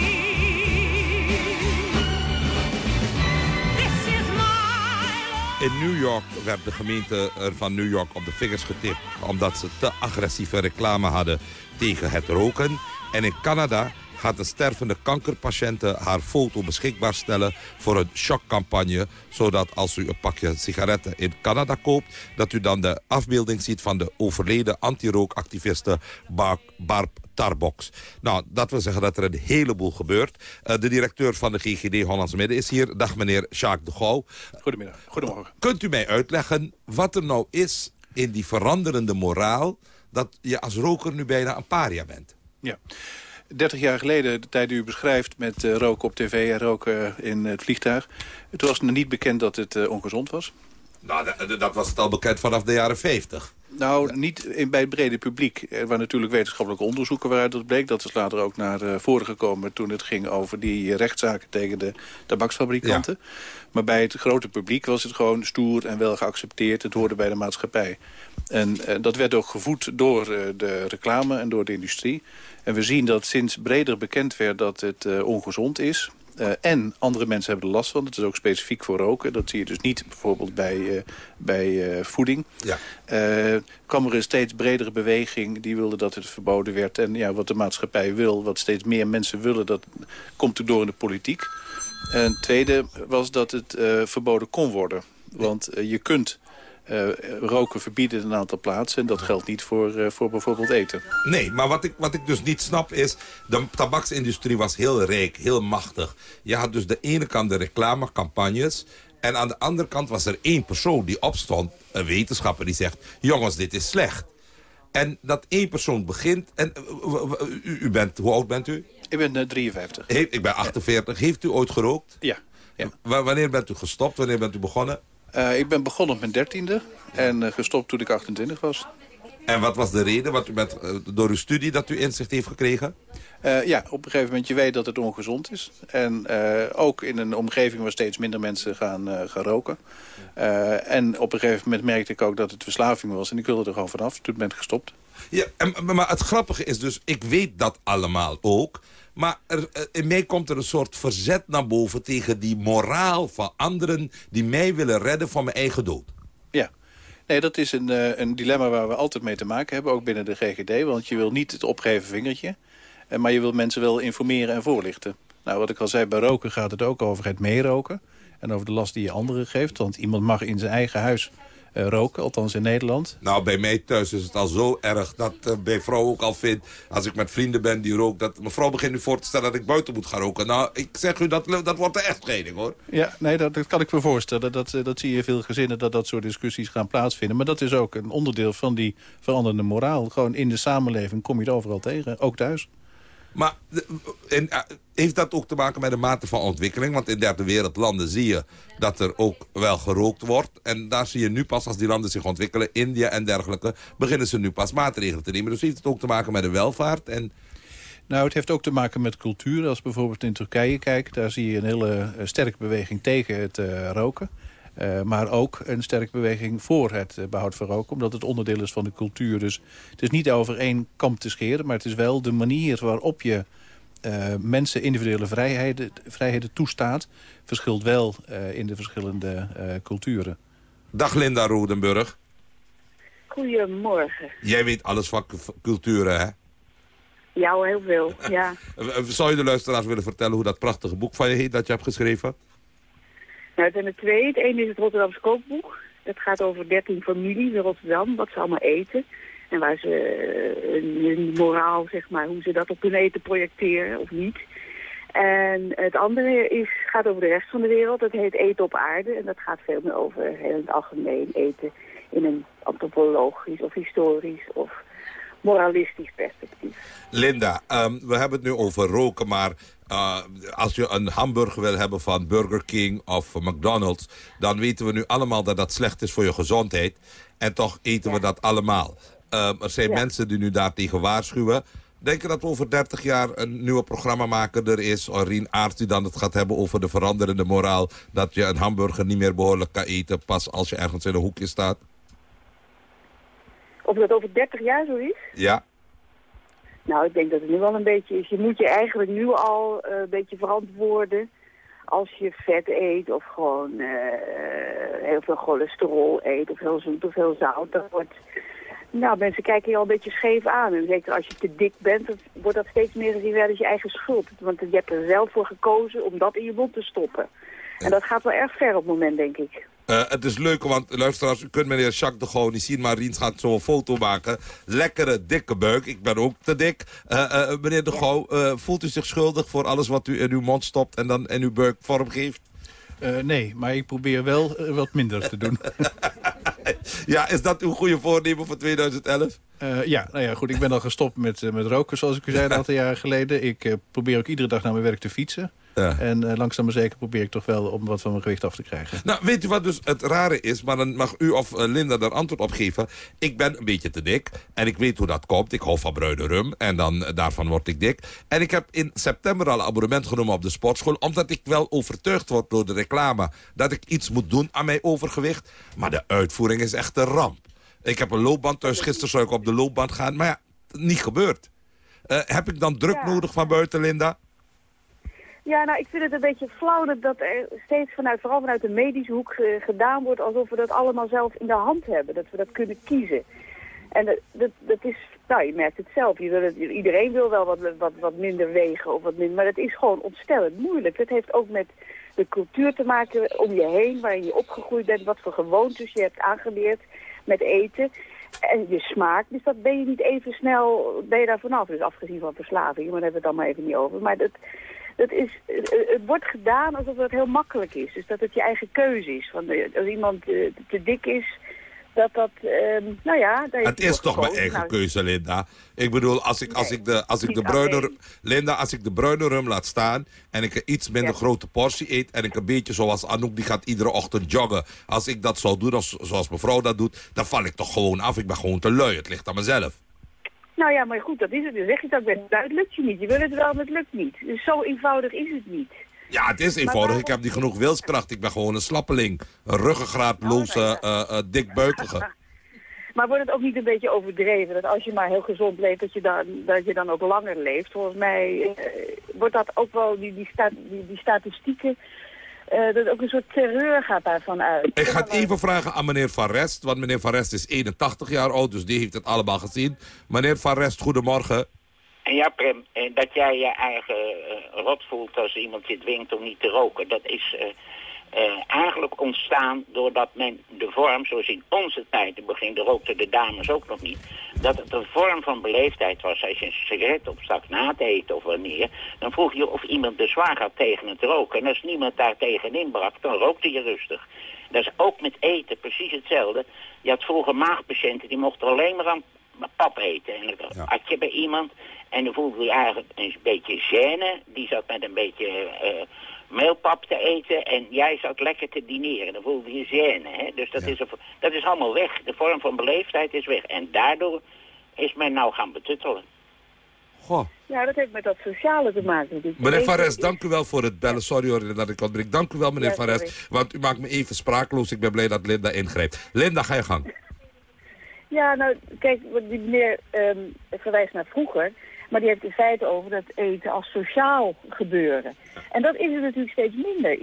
Speaker 19: This is my
Speaker 18: In New York werd de gemeente van New York op de vingers getipt... omdat ze te agressieve reclame hadden tegen het roken. En in Canada gaat de stervende kankerpatiënte haar foto beschikbaar stellen... voor een shockcampagne, zodat als u een pakje sigaretten in Canada koopt... dat u dan de afbeelding ziet van de overleden anti-rookactiviste Barb, Barb Tarbox. Nou, dat wil zeggen dat er een heleboel gebeurt. Eh, de directeur van de GGD Hollands Midden is hier. Dag meneer Jacques de Gouw.
Speaker 20: Goedemiddag. Goedemorgen.
Speaker 18: Kunt u mij uitleggen wat er nou is in die veranderende moraal... dat je als roker nu bijna een paria bent?
Speaker 20: Ja. 30 jaar geleden, de tijd die u beschrijft met eh, roken op tv en roken in het vliegtuig. Toen was het nog niet bekend dat het eh, ongezond was.
Speaker 18: Nou, dat was het al bekend vanaf de jaren 50.
Speaker 20: Nou, niet in, bij het brede publiek. Er waren natuurlijk wetenschappelijke onderzoeken waaruit dat bleek. Dat is later ook naar eh, voren gekomen toen het ging over die rechtszaken tegen de tabaksfabrikanten. Maar bij het grote publiek was het gewoon stoer en wel geaccepteerd. Het hoorde bij de maatschappij. En eh, dat werd ook gevoed door eh, de reclame en door de industrie. En we zien dat sinds breder bekend werd dat het eh, ongezond is... Eh, en andere mensen hebben er last van. Het is ook specifiek voor roken. Dat zie je dus niet bijvoorbeeld bij, eh, bij eh, voeding.
Speaker 18: Ja.
Speaker 20: Kwam er een steeds bredere beweging. Die wilde dat het verboden werd. En ja, wat de maatschappij wil, wat steeds meer mensen willen... dat komt door in de politiek. En het tweede was dat het verboden kon worden. Want je kunt eh, roken verbieden in een aantal plaatsen. En dat geldt niet voor, eh, voor bijvoorbeeld eten.
Speaker 18: Nee, maar wat ik, wat ik dus niet snap is... de tabaksindustrie was heel rijk, heel machtig. Je had dus de ene kant de reclamecampagnes... en aan de andere kant was er één persoon die opstond... een wetenschapper die zegt... jongens, dit is slecht. En dat één persoon begint... En, eh, u, u bent, hoe oud bent u?
Speaker 20: Ik ben eh, 53.
Speaker 18: He- ik ben 48. Heeft u ooit gerookt?
Speaker 20: Ja. ja.
Speaker 18: Wa- wanneer bent u gestopt? Wanneer bent u begonnen?
Speaker 20: Eh, ik ben begonnen op mijn dertiende en eh, gestopt toen ik 28 was.
Speaker 18: En wat was de reden? Want u bent, eh, door uw studie dat u inzicht heeft gekregen?
Speaker 20: Ja, op een gegeven moment je weet dat het ongezond is. En ook in een omgeving waar steeds minder mensen gaan, gaan roken. En op een gegeven moment merkte ik ook dat het verslaving was. En ik wilde er gewoon vanaf. Toen ben ik gestopt.
Speaker 18: Ja, en, maar het grappige is dus, ik weet dat allemaal ook. Maar er, eh, in komt er een soort verzet naar boven tegen die moraal van anderen... die mij willen redden van mijn eigen dood.
Speaker 20: Ja. Nee, dat is een, eh, een dilemma waar we altijd mee te maken hebben. Ook binnen de GGD. Want je wil niet het opgeven vingertje. eh, maar je wil mensen wel informeren en voorlichten. Nou, wat ik al zei, bij roken gaat het ook over het meeroken. En over de last die je anderen geeft. Want iemand mag in zijn eigen huis eh, roken, althans in Nederland.
Speaker 18: Nou, bij mij thuis is het al zo erg dat eh, mijn vrouw ook al vindt... als ik met vrienden ben die roken... dat mevrouw begint nu voor te stellen dat ik buiten moet gaan roken. Nou, ik zeg u, dat, dat wordt een echtscheiding, hoor.
Speaker 20: Ja, nee, dat, dat kan ik me voorstellen. Dat, dat zie je in veel gezinnen, dat dat soort discussies gaan plaatsvinden. Maar dat is ook een onderdeel van die veranderende moraal. Gewoon in de samenleving kom je het overal tegen, ook thuis.
Speaker 18: Maar en, eh, heeft dat ook te maken met de mate van ontwikkeling? Want in derde wereldlanden zie je dat er ook wel gerookt wordt. En daar zie je nu pas, als die landen zich ontwikkelen, India en dergelijke... beginnen ze nu pas maatregelen te nemen. Dus heeft het ook te maken met de welvaart en...
Speaker 20: Nou, het heeft ook te maken met cultuur. Als bijvoorbeeld in Turkije kijkt, daar zie je een hele eh, sterke beweging tegen het eh, roken. Eh, maar ook een sterke beweging voor het eh, behoud van roken. Omdat het onderdeel is van de cultuur. Dus het is niet over één kamp te scheren. Maar het is wel de manier waarop je eh, mensen individuele vrijheden, vrijheden toestaat. Verschilt wel eh, in de verschillende eh, culturen.
Speaker 18: Dag Linda Rodenburg.
Speaker 21: Goedemorgen.
Speaker 18: Jij weet alles van cu- culturen, hè?
Speaker 21: Ja, heel veel, ja.
Speaker 18: Zou je de luisteraars willen vertellen hoe dat prachtige boek van je heet dat je hebt geschreven?
Speaker 21: Nou, het zijn er twee. Het ene is het Rotterdamse kookboek. Dat gaat over 13 families in Rotterdam, wat ze allemaal eten. En waar ze eh, hun, moraal, zeg maar, hoe ze dat op hun eten projecteren of niet. En het andere is, gaat over de rest van de wereld. Dat heet Eten op aarde. En dat gaat veel meer over heel het algemeen eten in een antropologisch of historisch of moralistisch perspectief.
Speaker 18: Linda, ehm, we hebben het nu over roken, maar eh, als je een hamburger wil hebben van Burger King of McDonald's... dan weten we nu allemaal dat dat slecht is voor je gezondheid. En toch eten we dat allemaal. Ehm, er zijn
Speaker 21: Ja.
Speaker 18: mensen die nu daartegen waarschuwen. Denk je dat over 30 jaar een nieuwe programmamaker er is... of Rien Aert die dan het gaat hebben over de veranderende moraal... dat je een hamburger niet meer behoorlijk kan eten... pas als je ergens in een hoekje staat?
Speaker 21: Of dat over 30 jaar zo is?
Speaker 18: Ja.
Speaker 21: Nou, ik denk dat het nu wel een beetje is. Je moet je eigenlijk nu al eh, een beetje verantwoorden als je vet eet of gewoon eh, heel veel cholesterol eet of heel zoet of heel zout. Dat wordt, nou, mensen kijken je al een beetje scheef aan. En zeker als je te dik bent, dan wordt dat steeds meer gezien ja, dat is je eigen schuld. Want je hebt er zelf voor gekozen om dat in je mond te stoppen. En dat gaat wel erg ver op het moment, denk ik.
Speaker 18: Eh, het is leuk, want luisteraars, u kunt meneer Jacques de Gauw niet zien... maar Riens gaat zo een foto maken. Lekkere, dikke buik. Ik ben ook te dik. Eh, eh, meneer de Gauw, voelt u zich schuldig voor alles wat u in uw mond stopt... en dan in uw buik vormgeeft?
Speaker 20: Nee, maar ik probeer wel wat minder te doen.
Speaker 18: Ja, is dat uw goede voornemen voor 2011?
Speaker 20: Eh, ja, nou ja, goed. Ik ben al gestopt met, eh, met roken, zoals ik u zei een aantal jaren geleden. Ik eh, probeer ook iedere dag naar mijn werk te fietsen. En eh, langzaam maar zeker probeer ik toch wel om wat van mijn gewicht af te krijgen.
Speaker 18: Nou, weet u wat dus het rare is? Maar dan mag u of Linda daar antwoord op geven. Ik ben een beetje te dik. En ik weet hoe dat komt. Ik hou van bruine rum. En dan, daarvan word ik dik. En ik heb in september al een abonnement genomen op de sportschool. Omdat ik wel overtuigd word door de reclame. Dat ik iets moet doen aan mijn overgewicht. Maar de uitvoering is echt een ramp. Ik heb een loopband thuis. Gisteren zou ik op de loopband gaan. Maar ja, niet gebeurd. Eh, heb ik dan druk nodig van buiten, Linda?
Speaker 21: Ja, nou, ik vind het een beetje flauw dat, dat er steeds vanuit, vooral vanuit de medische hoek eh, gedaan wordt alsof we dat allemaal zelf in de hand hebben. Dat we dat kunnen kiezen. En dat, dat, dat is, nou, je merkt het zelf. Je wil het, iedereen wil wel wat, wat, wat minder wegen of wat minder, maar het is gewoon ontstellend moeilijk. Het heeft ook met de cultuur te maken om je heen, waarin je opgegroeid bent, wat voor gewoontes je hebt aangeleerd met eten. En je smaak, dus dat ben je niet even snel, ben je daar vanaf. Dus afgezien van verslaving, maar daar hebben we het dan maar even niet over. Maar dat, dat is, het wordt gedaan alsof het heel makkelijk is. Dus dat het je eigen keuze is. Want eh, als iemand eh, te dik is, dat dat, ehm, nou ja... Daar
Speaker 18: Het is toch mijn eigen
Speaker 21: Nou,
Speaker 18: keuze, Linda. Ik bedoel, als ik, als ik, de, als ik de bruine...
Speaker 21: alleen.
Speaker 18: Linda, als ik de bruine rum laat staan... en ik een iets minder grote portie eet... en ik een beetje zoals Anouk, die gaat iedere ochtend joggen... als ik dat zou doen, als, zoals mevrouw dat doet... dan val ik toch gewoon af. Ik ben gewoon te lui. Het ligt aan mezelf.
Speaker 21: Nou ja, maar goed, dat is het. Dan zeg je dat best. Het lukt je niet. Je wil het wel, maar het lukt niet. Dus zo eenvoudig is het niet.
Speaker 18: Ja, het is eenvoudig. Ik heb niet genoeg wilskracht. Ik ben gewoon een slappeling. Een ruggengraatloze, eh eh, dikbuikige.
Speaker 21: Maar wordt het ook niet een beetje overdreven dat als je maar heel gezond leeft, dat je dan, dat je dan ook langer leeft? Volgens mij eh, wordt dat ook wel, die, die, sta, die, die statistieken, eh, dat ook een soort terreur gaat daarvan uit.
Speaker 18: Ik ga het even vragen aan meneer Van Rest. Want meneer Van Rest is 81 jaar oud, dus die heeft het allemaal gezien. Meneer Van Rest, goedemorgen.
Speaker 22: En ja, Prem, eh, dat jij je eigen eh, rot voelt als iemand je dwingt om niet te roken, dat is eh, eigenlijk ontstaan doordat men de vorm, zoals in onze tijd, in het rookten de dames ook nog niet, dat het een vorm van beleefdheid was. Als je een sigaret opstak na het eten of wanneer, dan vroeg je of iemand bezwaar had tegen het roken. En als niemand daar tegen inbrak, dan rookte je rustig. Dat is ook met eten precies hetzelfde. Je had vroeger maagpatiënten, die mochten alleen maar aan pap eten. En dan had je bij iemand en dan voelde je eigenlijk een beetje gêne. Die zat met een beetje eh, meelpap te eten en jij zat lekker te dineren. Dan voelde je gêne. Hè? Dus dat, is een, dat is allemaal weg. De vorm van beleefdheid is weg. En daardoor is men nou gaan betuttelen.
Speaker 18: Goh.
Speaker 21: Ja, dat heeft met dat sociale te maken. natuurlijk.
Speaker 18: Meneer Van Rest, dank u wel voor het bellen. Sorry hoor dat ik ontbreek. Dank u wel, meneer
Speaker 21: Ja,
Speaker 18: Van
Speaker 21: sorry.
Speaker 18: Rest. Want u maakt me even sprakeloos. Ik ben blij dat Linda ingrijpt. Linda, ga je gang.
Speaker 21: Ja, nou, kijk, die meneer ehm, verwijst naar vroeger, maar die heeft in feite over dat eten als sociaal gebeuren. En dat is het natuurlijk steeds minder.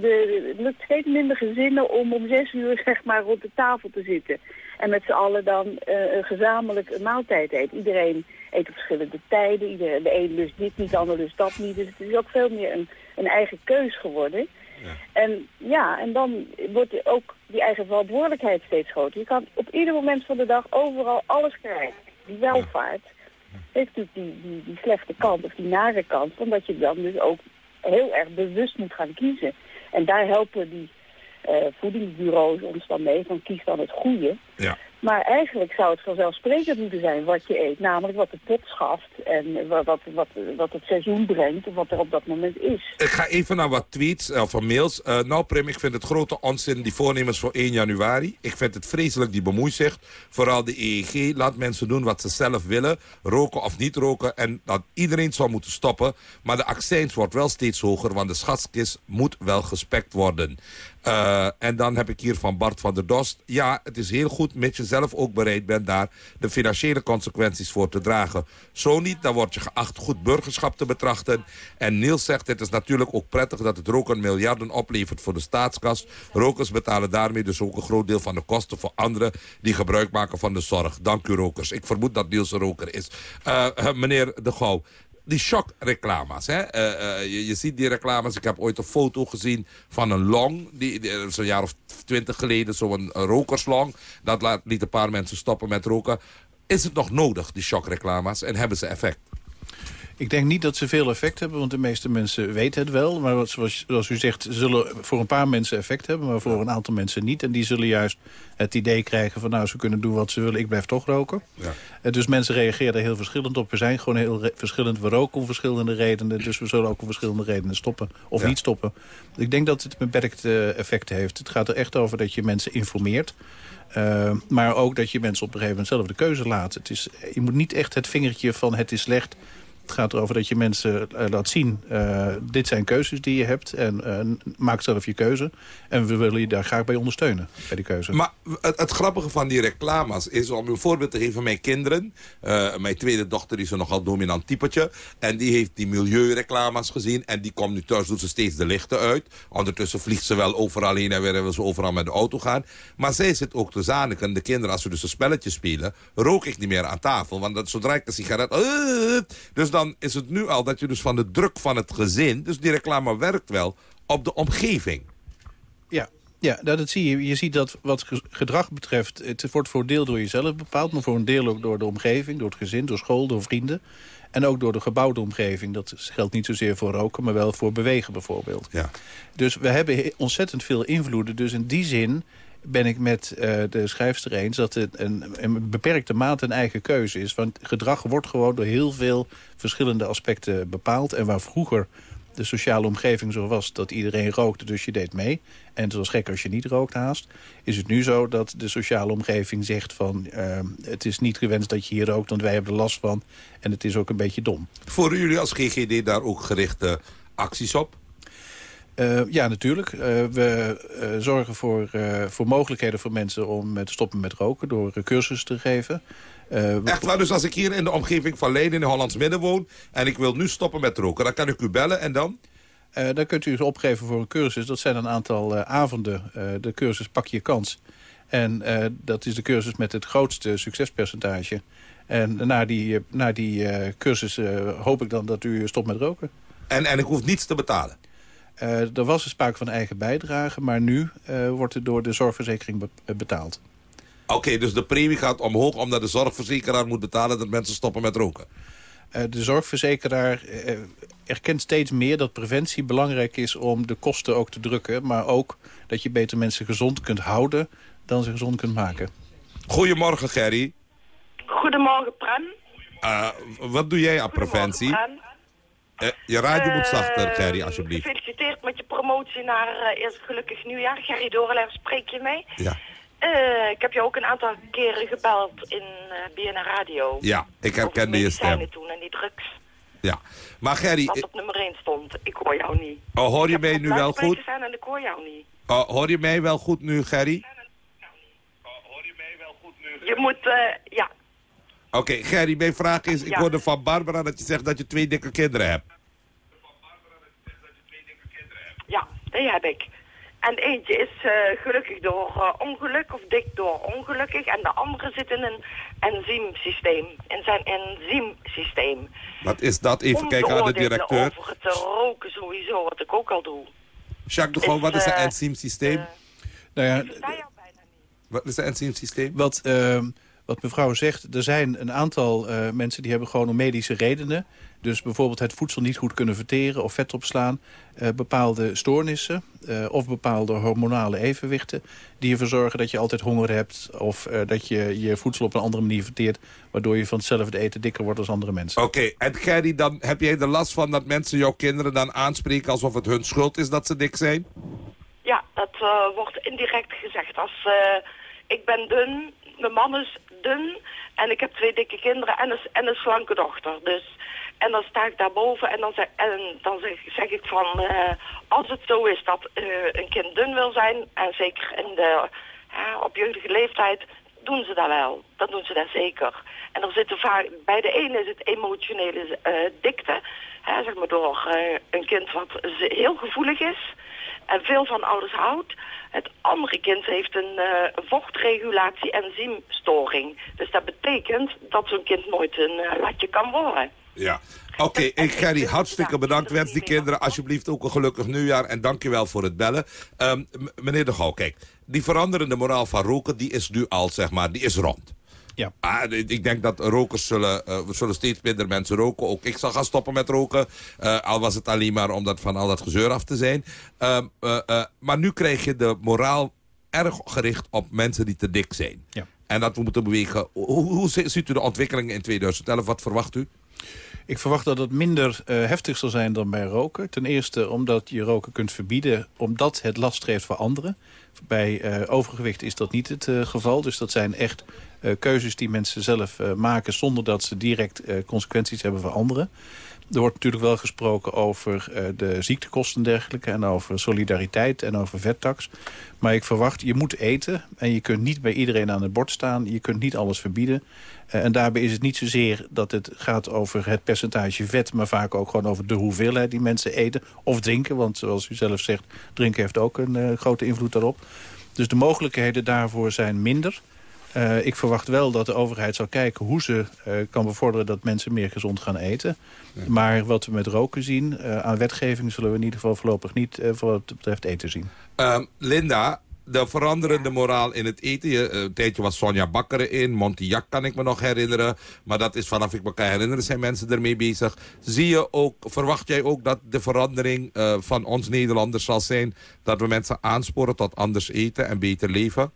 Speaker 21: De, het lukt steeds minder gezinnen om om zes uur zeg maar rond de tafel te zitten. En met z'n allen dan eh, een gezamenlijk maaltijd eet. Iedereen eet op verschillende tijden. Iedereen, de een lust dit niet, de ander lust dat niet. Dus het is ook veel meer een, een eigen keus geworden. En ja, en dan wordt ook die eigen verantwoordelijkheid steeds groter. Je kan op ieder moment van de dag overal alles krijgen. Die welvaart heeft natuurlijk die, die, die slechte kant of die nare kant. Omdat je dan dus ook heel erg bewust moet gaan kiezen. En daar helpen die voedingsbureaus ons dan mee, van kies dan het goede.
Speaker 18: Ja.
Speaker 21: Maar eigenlijk zou het vanzelfsprekend moeten zijn wat je eet. Namelijk wat de pot schaft en wat, wat, wat, wat het seizoen brengt of wat er op dat moment is.
Speaker 18: Ik ga even naar wat tweets of van mails. Eh, nou Prim, ik vind het grote onzin die voornemens voor 1 januari. Ik vind het vreselijk die bemoeizicht. Vooral de EEG laat mensen doen wat ze zelf willen. Roken of niet roken. En dat iedereen zou moeten stoppen. Maar de accijns wordt wel steeds hoger. Want de schatkist moet wel gespekt worden. Eh, en dan heb ik hier van Bart van der Dost. Ja, het is heel goed mits je zelf ook bereid bent daar de financiële consequenties voor te dragen. Zo niet, dan word je geacht goed burgerschap te betrachten. En Niels zegt, het is natuurlijk ook prettig dat het roken miljarden oplevert voor de staatskas. Rokers betalen daarmee dus ook een groot deel van de kosten voor anderen die gebruik maken van de zorg. Dank u rokers. Ik vermoed dat Niels een roker is. Eh, eh, meneer De Gouw, die shockreclames. Hè? Eh, eh, je, ziet die reclames. Ik heb ooit een foto gezien van een long. Die, die, is een jaar of twintig geleden. Zo'n rokerslong. Dat laat niet een paar mensen stoppen met roken. Is het nog nodig, die shockreclames? En hebben ze effect?
Speaker 20: Ik denk niet dat ze veel effect hebben, want de meeste mensen weten het wel. Maar wat, zoals, zoals u zegt, ze zullen voor een paar mensen effect hebben... maar voor een aantal mensen niet. En die zullen juist het idee krijgen van... nou, ze kunnen doen wat ze willen, ik blijf toch roken.
Speaker 18: Ja.
Speaker 20: Eh, dus mensen reageren er heel verschillend op. We zijn gewoon heel verschillend. We roken om verschillende redenen. Dus we zullen ook om verschillende redenen stoppen of
Speaker 18: Ja.
Speaker 20: niet stoppen. Ik denk dat het beperkt eh, effect heeft. Het gaat er echt over dat je mensen informeert. Eh, maar ook dat je mensen op een gegeven moment zelf de keuze laat. Het is, je moet niet echt het vingertje van het is slecht... Het gaat erover dat je mensen eh, laat zien... eh, dit zijn keuzes die je hebt en eh, maak zelf je keuze. En we willen je daar graag bij ondersteunen, bij die keuze.
Speaker 18: Maar het, grappige van die reclames is, om een voorbeeld te geven, mijn kinderen. mijn tweede dochter is een nogal dominant typetje. En die heeft die milieureclames gezien. En die komt nu thuis, doet ze steeds de lichten uit. Ondertussen vliegt ze wel overal heen en weer wil ze overal met de auto gaan. Maar zij zit ook te zaniken. De kinderen, als we dus een spelletje spelen, rook ik niet meer aan tafel. Want zodra ik de sigaret... dus dan is het nu al dat je dus van de druk van het gezin... Dus die reclame werkt wel op de omgeving.
Speaker 20: Ja, ja dat, dat zie je. Je ziet dat wat ge- gedrag betreft... het wordt voor een deel door jezelf bepaald... maar voor een deel ook door de omgeving, door het gezin, door school, door vrienden. En ook door de gebouwde omgeving. Dat geldt niet zozeer voor roken, maar wel voor bewegen bijvoorbeeld.
Speaker 18: Ja.
Speaker 20: Dus we hebben he- ontzettend veel invloeden. Dus in die zin ben ik met eh, de schrijfster eens... dat het een, een beperkte mate een eigen keuze is. Want gedrag wordt gewoon door heel veel verschillende aspecten bepaald. En waar vroeger de sociale omgeving zo was dat iedereen rookte, dus je deed mee. En het was gek als je niet rookt haast. Is het nu zo dat de sociale omgeving zegt van... eh, het is niet gewenst dat je hier rookt, want wij hebben er last van. En het is ook een beetje dom.
Speaker 18: Voeren jullie als GGD daar ook gerichte acties op?
Speaker 20: Eh, ja, natuurlijk. Eh, we eh, zorgen voor, voor mogelijkheden voor mensen om te stoppen met roken... door cursussen te geven.
Speaker 18: Echt waar, dus als ik hier in de omgeving van Leiden in Hollands Midden woon... en ik wil nu stoppen met roken, dan kan ik u bellen en dan?
Speaker 20: Dan kunt u opgeven voor een cursus. Dat zijn een aantal avonden. De cursus Pak je kans. En dat is de cursus met het grootste succespercentage. En na die, na die cursus hoop ik dan dat u stopt met roken.
Speaker 18: En, en ik hoef niets te betalen?
Speaker 20: Eh, er was een sprake van eigen bijdrage, maar nu eh, wordt het door de zorgverzekering be- eh, betaald.
Speaker 18: Oké, dus de premie gaat omhoog omdat de zorgverzekeraar moet betalen... dat mensen stoppen met roken.
Speaker 20: Eh, de zorgverzekeraar erkent steeds meer dat preventie belangrijk is om de kosten ook te drukken. Maar ook dat je beter mensen gezond kunt houden dan ze gezond kunt maken.
Speaker 18: Goedemorgen, Gerry.
Speaker 23: Goedemorgen, Prem.
Speaker 18: Eh, wat doe jij aan preventie?
Speaker 23: Prem.
Speaker 18: Eh, je radio moet zachter,
Speaker 23: Eh,
Speaker 18: Gerry, alsjeblieft.
Speaker 23: Gefeliciteerd met je promotie naar eh, Eerst Gelukkig Nieuwjaar. Gerry Dorelem, spreek je mee?
Speaker 18: Ja.
Speaker 23: Eh, ik heb je ook een aantal keren gebeld in eh BNR Radio.
Speaker 18: Ja, ik herkende je stem.
Speaker 23: toen en die drugs.
Speaker 18: Ja. Maar Gerry,
Speaker 23: Wat op nummer 1 stond. Ik hoor jou niet.
Speaker 18: oh, hoor je mij nu wel goed?
Speaker 23: Zijn en ik hoor jou niet.
Speaker 18: Oh, hoor je mij wel goed nu, Gerry?
Speaker 23: Je moet, eh, ja.
Speaker 18: Oké, Gerry, mijn vraag is... Ik
Speaker 23: Ja.
Speaker 18: hoorde van Barbara dat je zegt dat je twee dikke kinderen hebt.
Speaker 23: Ja, die heb ik. En eentje is eh, gelukkig door eh, ongeluk of dik door ongelukkig. En de andere zit in een enzymsysteem. In zijn enzymsysteem.
Speaker 18: Wat is dat? Even
Speaker 23: Om
Speaker 18: kijken aan de directeur.
Speaker 23: over het roken sowieso, wat ik ook al doe.
Speaker 18: Jacques de Gaulle, wat is een
Speaker 23: eh,
Speaker 18: enzymsysteem?
Speaker 20: Nou ja,
Speaker 18: Wat is een enzymsysteem?
Speaker 20: Wat, ehm, wat mevrouw zegt, er zijn een aantal eh, mensen die hebben gewoon om medische redenen. Dus bijvoorbeeld het voedsel niet goed kunnen verteren of vet opslaan. eh, bepaalde stoornissen eh, of bepaalde hormonale evenwichten... die ervoor zorgen dat je altijd honger hebt... of eh, dat je je voedsel op een andere manier verteert... waardoor je van hetzelfde eten dikker wordt als andere mensen.
Speaker 18: Oké, en Gerry, dan heb jij er last van dat mensen jouw kinderen dan aanspreken... alsof het hun schuld is dat ze dik zijn?
Speaker 23: Ja, dat eh, wordt indirect gezegd. Als, eh, ik ben dun, mijn man is en ik heb twee dikke kinderen en een, en een slanke dochter. Dus, en dan sta ik daarboven en dan zeg, en dan zeg, zeg ik van... eh, als het zo is dat eh, een kind dun wil zijn, en zeker in de, op jeugdige leeftijd... doen ze dat wel. Dat doen ze dat zeker. En er zitten vaak, bij de ene is het emotionele eh, dikte. Hè, zeg maar door een kind wat heel gevoelig is en veel van ouders houdt. Het andere kind heeft een eh vochtregulatie-enzymstoring. Dus dat betekent dat zo'n kind nooit een eh, latje kan worden.
Speaker 18: Ja. Oké, ik Gerry, hartstikke bedankt. Wens die kinderen alsjeblieft ook een gelukkig nieuwjaar. En dankjewel voor het bellen. Ehm, meneer De Gauw, kijk. Die veranderende moraal van roken, die is nu al, zeg maar, die is rond.
Speaker 20: Ja.
Speaker 18: Ah, ik denk dat rokers zullen, eh, zullen steeds minder mensen roken. Ook ik zal gaan stoppen met roken. Eh, al was het alleen maar om dat, van al dat gezeur af te zijn. Ehm, eh, maar nu krijg je de moraal erg gericht op mensen die te dik zijn.
Speaker 20: Ja.
Speaker 18: En dat we moeten bewegen. Hoe, hoe zi- ziet u de ontwikkelingen in 2011? Wat verwacht u?
Speaker 20: Ik verwacht dat het minder heftig zal zijn dan bij roken. Ten eerste omdat je roken kunt verbieden omdat het last geeft voor anderen. Bij eh, overgewicht is dat niet het geval. Dus dat zijn echt keuzes die mensen zelf eh, maken... zonder dat ze direct eh, consequenties hebben voor anderen. Er wordt natuurlijk wel gesproken over eh, de ziektekosten en dergelijke... en over solidariteit en over vettax. Maar ik verwacht, je moet eten en je kunt niet bij iedereen aan het bord staan. Je kunt niet alles verbieden. Eh, en daarbij is het niet zozeer dat het gaat over het percentage vet... maar vaak ook gewoon over de hoeveelheid die mensen eten of drinken. Want zoals u zelf zegt, drinken heeft ook een eh, grote invloed daarop. Dus de mogelijkheden daarvoor zijn minder... Eh, ik verwacht wel dat de overheid zal kijken hoe ze eh, kan bevorderen dat mensen meer gezond gaan eten. Maar wat we met roken zien, eh, aan wetgeving zullen we in ieder geval voorlopig niet voor wat betreft eten zien.
Speaker 18: Ehm, Linda, de veranderende moraal in het eten. Een tijdje was Sonja Bakker in. Montiac kan ik me nog herinneren. Maar dat is vanaf ik me kan herinneren zijn mensen ermee bezig. Zie je ook, verwacht jij ook dat de verandering van ons Nederlanders zal zijn... dat we mensen aansporen tot anders eten en beter leven?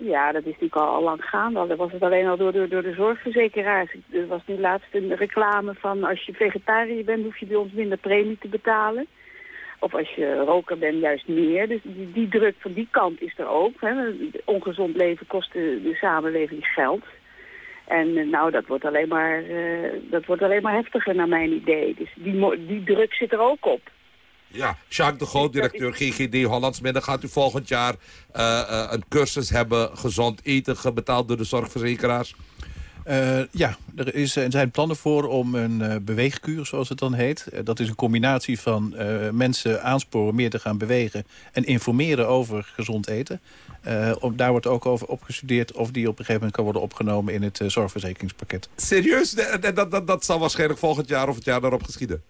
Speaker 21: Ja, dat is natuurlijk al, lang gaande. Dat was het alleen al door, door, de zorgverzekeraars. Er was nu laatst een reclame van als je vegetariër bent hoef je bij ons minder premie te betalen. Of als je roker bent juist meer. Dus die, die druk van die kant is er ook. Hè. Ongezond leven kost de, samenleving geld. En eh, nou, dat wordt, alleen maar, eh, dat wordt alleen maar heftiger naar mijn idee. Dus die, die druk zit er ook op.
Speaker 18: Ja, Jacques de Groot, directeur GGD Hollands Midden... gaat u volgend jaar eh, eh, een cursus hebben... gezond eten betaald door de zorgverzekeraars?
Speaker 20: Eh, ja, er, is, er zijn plannen voor om een eh, beweegkuur, zoals het dan heet. Eh, dat is een combinatie van mensen aansporen meer te gaan bewegen... en informeren over gezond eten. Daar wordt ook over opgestudeerd of die op een gegeven moment kan worden opgenomen... in het zorgverzekeringspakket.
Speaker 18: Serieus? Dat, dat, dat, dat zal waarschijnlijk volgend jaar of het jaar daarop geschieden.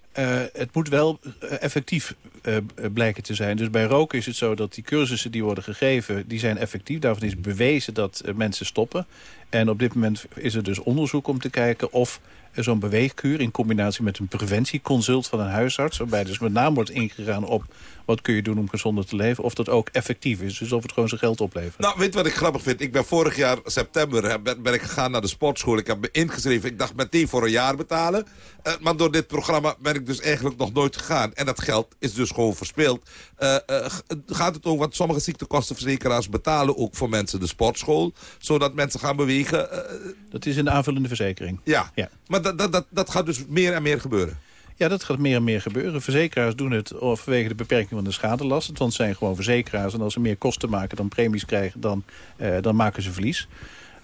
Speaker 20: Het moet wel effectief blijken te zijn. Dus bij roken is het zo dat die cursussen die worden gegeven... die zijn effectief. Daarvan is bewezen dat mensen stoppen. En op dit moment is er dus onderzoek om te kijken of zo'n beweegkuur... in combinatie met een preventieconsult van een huisarts... waarbij dus met name wordt ingegaan op wat kun je doen om gezonder te leven... of dat ook effectief is. Dus of het gewoon zijn geld oplevert.
Speaker 18: Nou, weet wat ik grappig vind? Ik ben vorig jaar september ben, ben ik gegaan naar de sportschool. Ik heb me ingeschreven. Ik dacht meteen voor een jaar betalen. Eh, maar door dit programma ben ik dus eigenlijk nog nooit gegaan. En dat geld is dus gewoon verspeeld. Eh, eh, gaat het ook, want sommige ziektekostenverzekeraars betalen ook voor mensen de sportschool. Zodat mensen gaan bewegen.
Speaker 20: Dat is een aanvullende verzekering.
Speaker 18: ja.
Speaker 20: Ja.
Speaker 18: maar dat, dat, dat, dat gaat dus meer en meer gebeuren.
Speaker 20: Ja, dat gaat meer en meer gebeuren. Verzekeraars doen het vanwege de beperking van de schadelast. Want het zijn gewoon verzekeraars. En als ze meer kosten maken dan premies krijgen, dan, eh, dan maken ze verlies.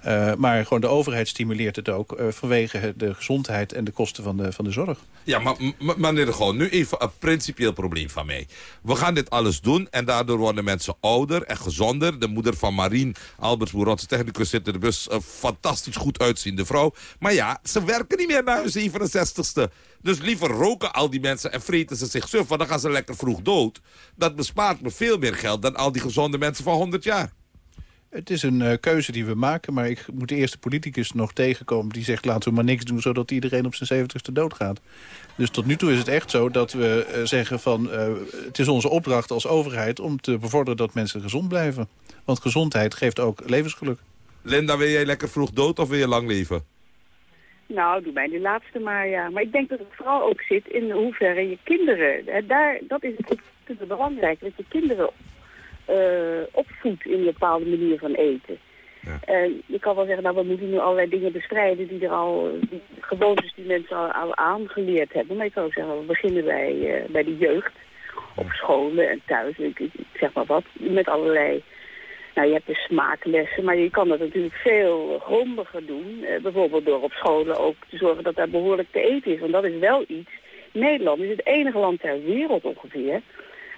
Speaker 20: Eh, maar gewoon de overheid stimuleert het ook eh, vanwege de gezondheid en de kosten van de, van de zorg.
Speaker 18: Ja, maar meneer de Gouw, nu even een principieel probleem van mij. We gaan dit alles doen en daardoor worden mensen ouder en gezonder. De moeder van Marien Albertsboer, onze technicus, zit in de bus. Een fantastisch goed uitziende vrouw. Maar ja, ze werken niet meer na hun 67ste. Dus liever roken al die mensen en vreten ze zich suf. Want dan gaan ze lekker vroeg dood. Dat bespaart me veel meer geld dan al die gezonde mensen van 100 jaar.
Speaker 20: Het is een eh, keuze die we maken, maar ik moet de eerste politicus nog tegenkomen... die zegt laten we maar niks doen zodat iedereen op zijn 70ste doodgaat. Dus tot nu toe is het echt zo dat we eh, zeggen van... eh, het is onze opdracht als overheid om te bevorderen dat mensen gezond blijven. Want gezondheid geeft ook levensgeluk.
Speaker 18: Linda, wil jij lekker vroeg dood of wil je lang leven?
Speaker 21: Nou, doe mij de laatste maar, ja. Maar ik denk dat het vooral ook zit in hoeverre je kinderen... Hè, daar, dat is het natuurlijk belangrijk, dat je kinderen opvoedt in een bepaalde manier van eten. En je kan wel zeggen, nou, we moeten nu allerlei dingen bestrijden die er al, die gewoontes die mensen al, al aangeleerd hebben. Maar je kan ook zeggen, we beginnen bij, eh, bij de jeugd, op scholen en thuis, ik, ik- ik zeg maar wat, met allerlei nou, je hebt de smaaklessen, maar je kan dat natuurlijk veel grondiger doen. Eh, bijvoorbeeld door op scholen ook te zorgen dat daar behoorlijk te eten is. Want dat is wel iets. Nederland is het enige land ter wereld ongeveer...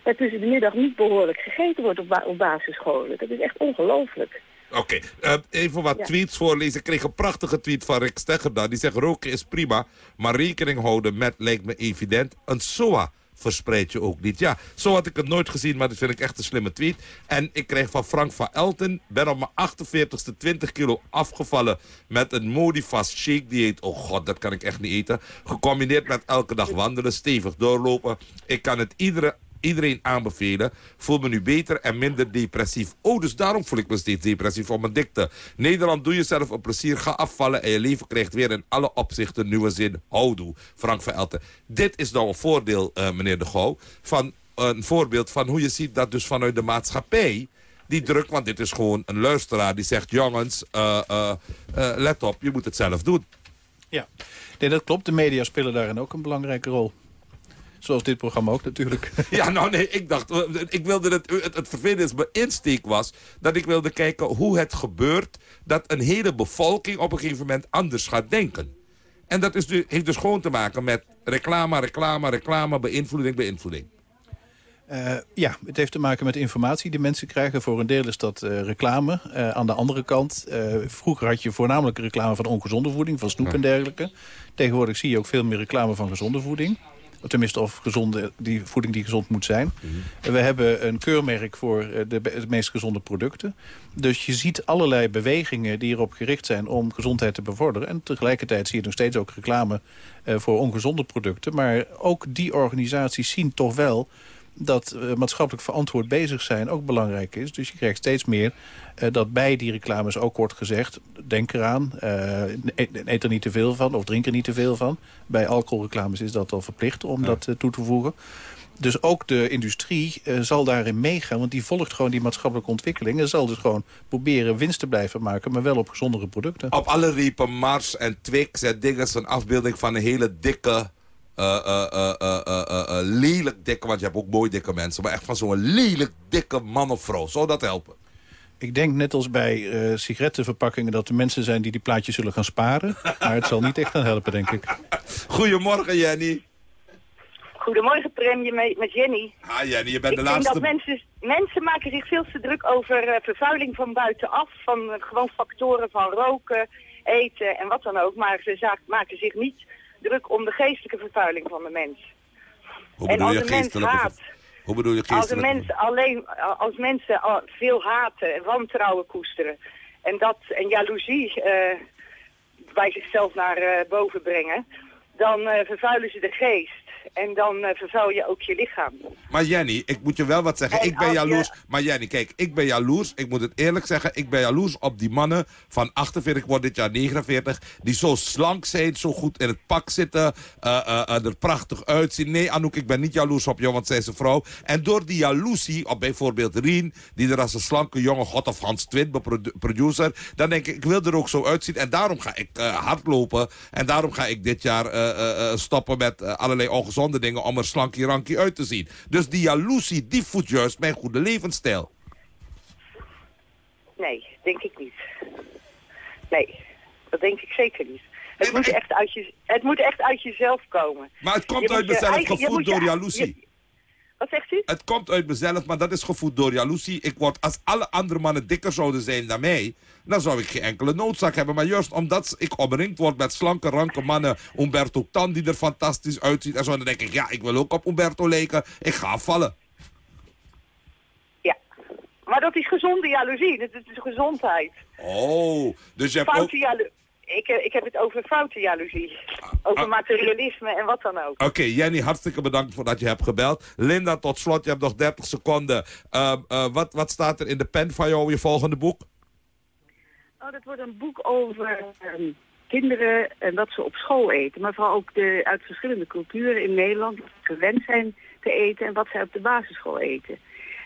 Speaker 21: waar tussen de middag niet behoorlijk gegeten wordt op, ba- op basisscholen. Dat is echt ongelooflijk.
Speaker 18: Oké, eh, even wat
Speaker 21: Ja.
Speaker 18: tweets voorlezen. Ik kreeg een prachtige tweet van Rick Steggerda. Die zegt, roken is prima, maar rekening houden met, lijkt me evident, een SOA verspreid je ook niet. Ja, zo had ik het nooit gezien, maar dat vind ik echt een slimme tweet. En ik kreeg van Frank van Elten, ben op mijn 48ste 20 kilo afgevallen met een Modifast shake dieet. Oh god, dat kan ik echt niet eten. Gecombineerd met elke dag wandelen, stevig doorlopen. Ik kan het iedere iedereen aanbevelen. Voel me nu beter en minder depressief. Oh, dus daarom voel ik me steeds depressief om mijn dikte. Nederland, doe jezelf een plezier. Ga afvallen en je leven krijgt weer in alle opzichten nieuwe zin. Houdoe, Frank van Elten. Dit is nou een voordeel, eh, meneer De Gouw, van een voorbeeld van hoe je ziet dat dus vanuit de maatschappij die druk, want dit is gewoon een luisteraar die zegt... jongens, eh, eh, let op, je moet het zelf doen.
Speaker 20: Ja, nee, dat klopt. De media spelen daarin ook een belangrijke rol. Zoals dit programma ook natuurlijk.
Speaker 18: Ja, nou nee, ik dacht, eh, ik wilde het, het, het vervelende is, mijn insteek was dat ik wilde kijken hoe het gebeurt dat een hele bevolking op een gegeven moment anders gaat denken. En dat is, heeft dus gewoon te maken met reclame, reclame, reclame, beïnvloeding, beïnvloeding.
Speaker 20: Eh, ja, het heeft te maken met informatie die mensen krijgen. Voor een deel is dat eh, reclame. Eh, aan de andere kant, eh, vroeger had je voornamelijk reclame van ongezonde voeding, van snoep en dergelijke. Tegenwoordig zie je ook veel meer reclame van gezonde voeding. Tenminste, of gezonde, die voeding die gezond moet zijn. En We hebben een keurmerk voor eh, de, de meest gezonde producten. Dus je ziet allerlei bewegingen die erop gericht zijn om gezondheid te bevorderen. En tegelijkertijd zie je nog steeds ook reclame eh, voor ongezonde producten. Maar ook die organisaties zien toch wel dat eh, maatschappelijk verantwoord bezig zijn ook belangrijk is. Dus je krijgt steeds meer eh, dat bij die reclames ook wordt gezegd... denk eraan, eh, eet, er niet te veel van of drink er niet te veel van. Bij alcoholreclames is dat al verplicht om dat toe te voegen. Dus ook de industrie zal daarin meegaan, want die volgt gewoon die maatschappelijke ontwikkeling... en zal dus gewoon proberen winst te blijven maken, maar wel op gezondere producten.
Speaker 18: Op alle repen Mars en Twix en dingen een afbeelding van een hele dikke... eh, eh, eh, lelijk dikke, want je hebt ook mooi dikke mensen... maar echt van zo'n lelijk dikke man of vrouw. Zou dat helpen?
Speaker 20: Ik denk net als bij eh, sigarettenverpakkingen dat er mensen zijn die die plaatjes zullen gaan sparen. Maar het zal niet echt gaan helpen, denk ik.
Speaker 18: Goedemorgen, Jenny.
Speaker 24: Goedemorgen, Prem, met, met Jenny.
Speaker 18: Ah, Jenny, je bent
Speaker 24: ik
Speaker 18: de laatste...
Speaker 24: denk dat mensen, mensen maken zich veel te druk over eh, vervuiling van buitenaf. Van gewoon factoren van roken, eten en wat dan ook. Maar ze maken zich niet druk om de geestelijke vervuiling van de mens.
Speaker 18: Hoe
Speaker 24: en als
Speaker 18: je
Speaker 24: een mens haat,
Speaker 18: Hoe bedoel je
Speaker 24: als mens alleen, als mensen veel haten en wantrouwen koesteren en dat en jaloezie eh, bij zichzelf naar eh, boven brengen, dan eh, vervuilen ze de geest en dan eh, vervuil je ook je lichaam.
Speaker 18: Maar Jenny, ik moet je wel wat zeggen.
Speaker 24: En
Speaker 18: ik ben
Speaker 24: je-
Speaker 18: jaloers. Maar Jenny, kijk, ik ben jaloers. Ik moet het eerlijk zeggen. Ik ben jaloers op die mannen van 48, ik word dit jaar 49. Die zo slank zijn, zo goed in het pak zitten. eh, eh, er prachtig uitzien. Nee, Anouk, ik ben niet jaloers op jou, want zij is een vrouw. En door die jaloezie op bijvoorbeeld Rien... die er als een slanke jonge god of Hans produ- producer... dan denk ik, ik wil er ook zo uitzien. En daarom ga ik hardlopen. En daarom ga ik dit jaar stoppen met allerlei ongezonde dingen... om er slankie rankie uit te zien. Dus die jaloezie, die voedt juist mijn goede levensstijl.
Speaker 24: Nee, denk ik niet. Nee, dat denk ik zeker niet. Het, moet, echt uit je, het moet echt uit jezelf komen.
Speaker 18: Maar het komt
Speaker 24: Je
Speaker 18: uit
Speaker 24: je
Speaker 18: mezelf,
Speaker 24: je-
Speaker 18: door jaloezie.
Speaker 24: Wat zegt u?
Speaker 18: Het komt uit mezelf, maar dat is gevoed door jaloezie. Ik word, als alle andere mannen dikker zouden zijn dan mij... dan zou ik geen enkele noodzaak hebben. Maar juist omdat ik omringd word met slanke, ranke mannen... Umberto Tan, die er fantastisch uitziet... en zo, dan denk ik, ja, ik wil ook op Umberto lijken. Ik ga afvallen.
Speaker 24: Maar dat is gezonde jaloezie. Dat is gezondheid.
Speaker 18: Oh, dus je hebt ook...
Speaker 24: Foute ik, eh, ik heb het over foute jaloezie. Over
Speaker 18: ah.
Speaker 24: materialisme en wat dan ook.
Speaker 18: Oké, Jenny, hartstikke bedankt voor dat je hebt gebeld. Linda, tot slot, je hebt nog 30 seconden. Ehm, eh, wat, wat staat er in de pen van jou, je volgende boek?
Speaker 21: Oh, dat wordt een boek over ehm, kinderen en wat ze op school eten. Maar vooral ook de, uit verschillende culturen in Nederland wat ze gewend zijn te eten en wat zij op de basisschool eten.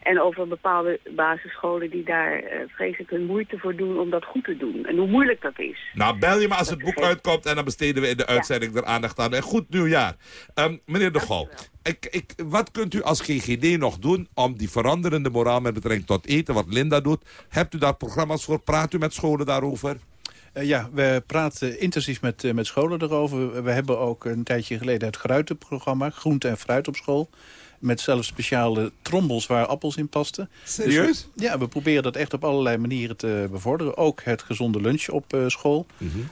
Speaker 21: En over bepaalde basisscholen die daar eh, vreselijk hun moeite voor doen om dat goed te doen. En hoe moeilijk dat is.
Speaker 18: Nou, bel je me als het boek uitkomt en dan besteden we in de uitzending er aandacht aan. En goed nieuwjaar. Ehm, meneer De Gauw, ik, ik, wat kunt u als GGD nog doen om die veranderende moraal met betrekking tot eten, wat Linda doet? Hebt u daar programma's voor? Praat u met scholen daarover?
Speaker 20: Eh, ja, we praten intensief met, eh, met scholen erover. We hebben ook een tijdje geleden het Gruitenprogramma, Groente en Fruit op school. Met zelfs speciale trommels waar appels in pasten.
Speaker 18: Serieus?
Speaker 20: Dus we- ja, we proberen dat echt op allerlei manieren te bevorderen. Ook het gezonde lunch op eh, school.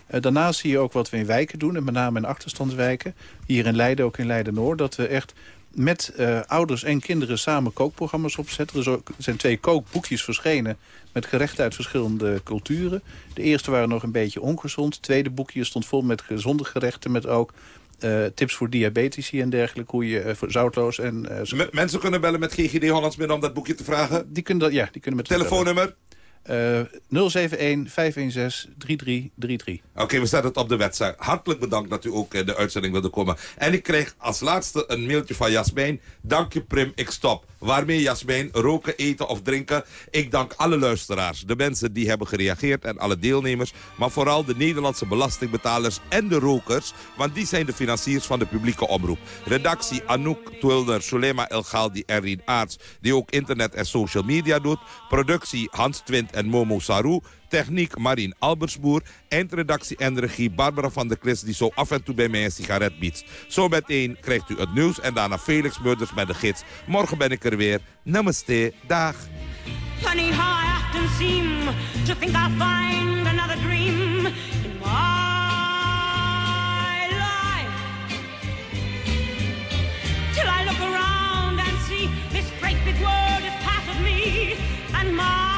Speaker 20: Eh, daarnaast zie je ook wat we in wijken doen. En met name in achterstandswijken. Hier in Leiden, ook in Leiden-Noord. Dat we echt met eh, ouders en kinderen samen kookprogramma's opzetten. Er ook- er zijn twee kookboekjes verschenen met gerechten uit verschillende culturen. De eerste waren nog een beetje ongezond. Het tweede boekje stond vol met gezonde gerechten... met ook eh, tips voor diabetici en dergelijke. Hoe je voor zoutloos en... eh,
Speaker 18: mensen kunnen bellen met GGD Hollands Midden om dat boekje te vragen?
Speaker 20: Die kunnen dat, ja, die kunnen met
Speaker 18: Telefoonnummer?
Speaker 20: Eh 071 516 3333.
Speaker 18: Oké, we zetten het op de website. Hartelijk bedankt dat u ook in de uitzending wilde komen. En ik kreeg als laatste een mailtje van Jasmijn. Dank je Prim, ik stop. Waarmee Jasmijn? Roken, eten of drinken? Ik dank alle luisteraars, de mensen die hebben gereageerd en alle deelnemers. Maar vooral de Nederlandse belastingbetalers en de rokers. Want die zijn de financiers van de publieke omroep. Redactie Anouk Twilder, Sulema El Galdi en Rien Aarts. Die ook internet en social media doet. Productie Hans Twint en Momo Saru. Techniek Marien Albersboer. Eindredactie en regie Barbara van der Klis... die zo af en toe bij mij een sigaret biedt. Zo meteen krijgt u het nieuws en daarna Felix Murders met de gids. Morgen ben ik er weer. Namaste. Dag.
Speaker 25: Funny how I often seem to think I'll find another dream in my life. Till I look around and see this great big world is part of me and my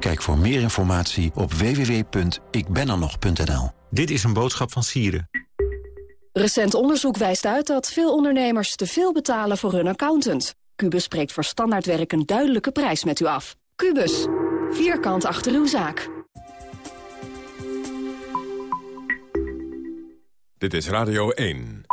Speaker 26: Kijk voor meer informatie op www.ikbenernog.nl.
Speaker 27: Dit is een boodschap van Sieren.
Speaker 28: Recent onderzoek wijst uit dat veel ondernemers te veel betalen voor hun accountant. Cubus spreekt voor standaardwerk een duidelijke prijs met u af. Cubus, vierkant achter uw zaak.
Speaker 1: Dit is Radio 1.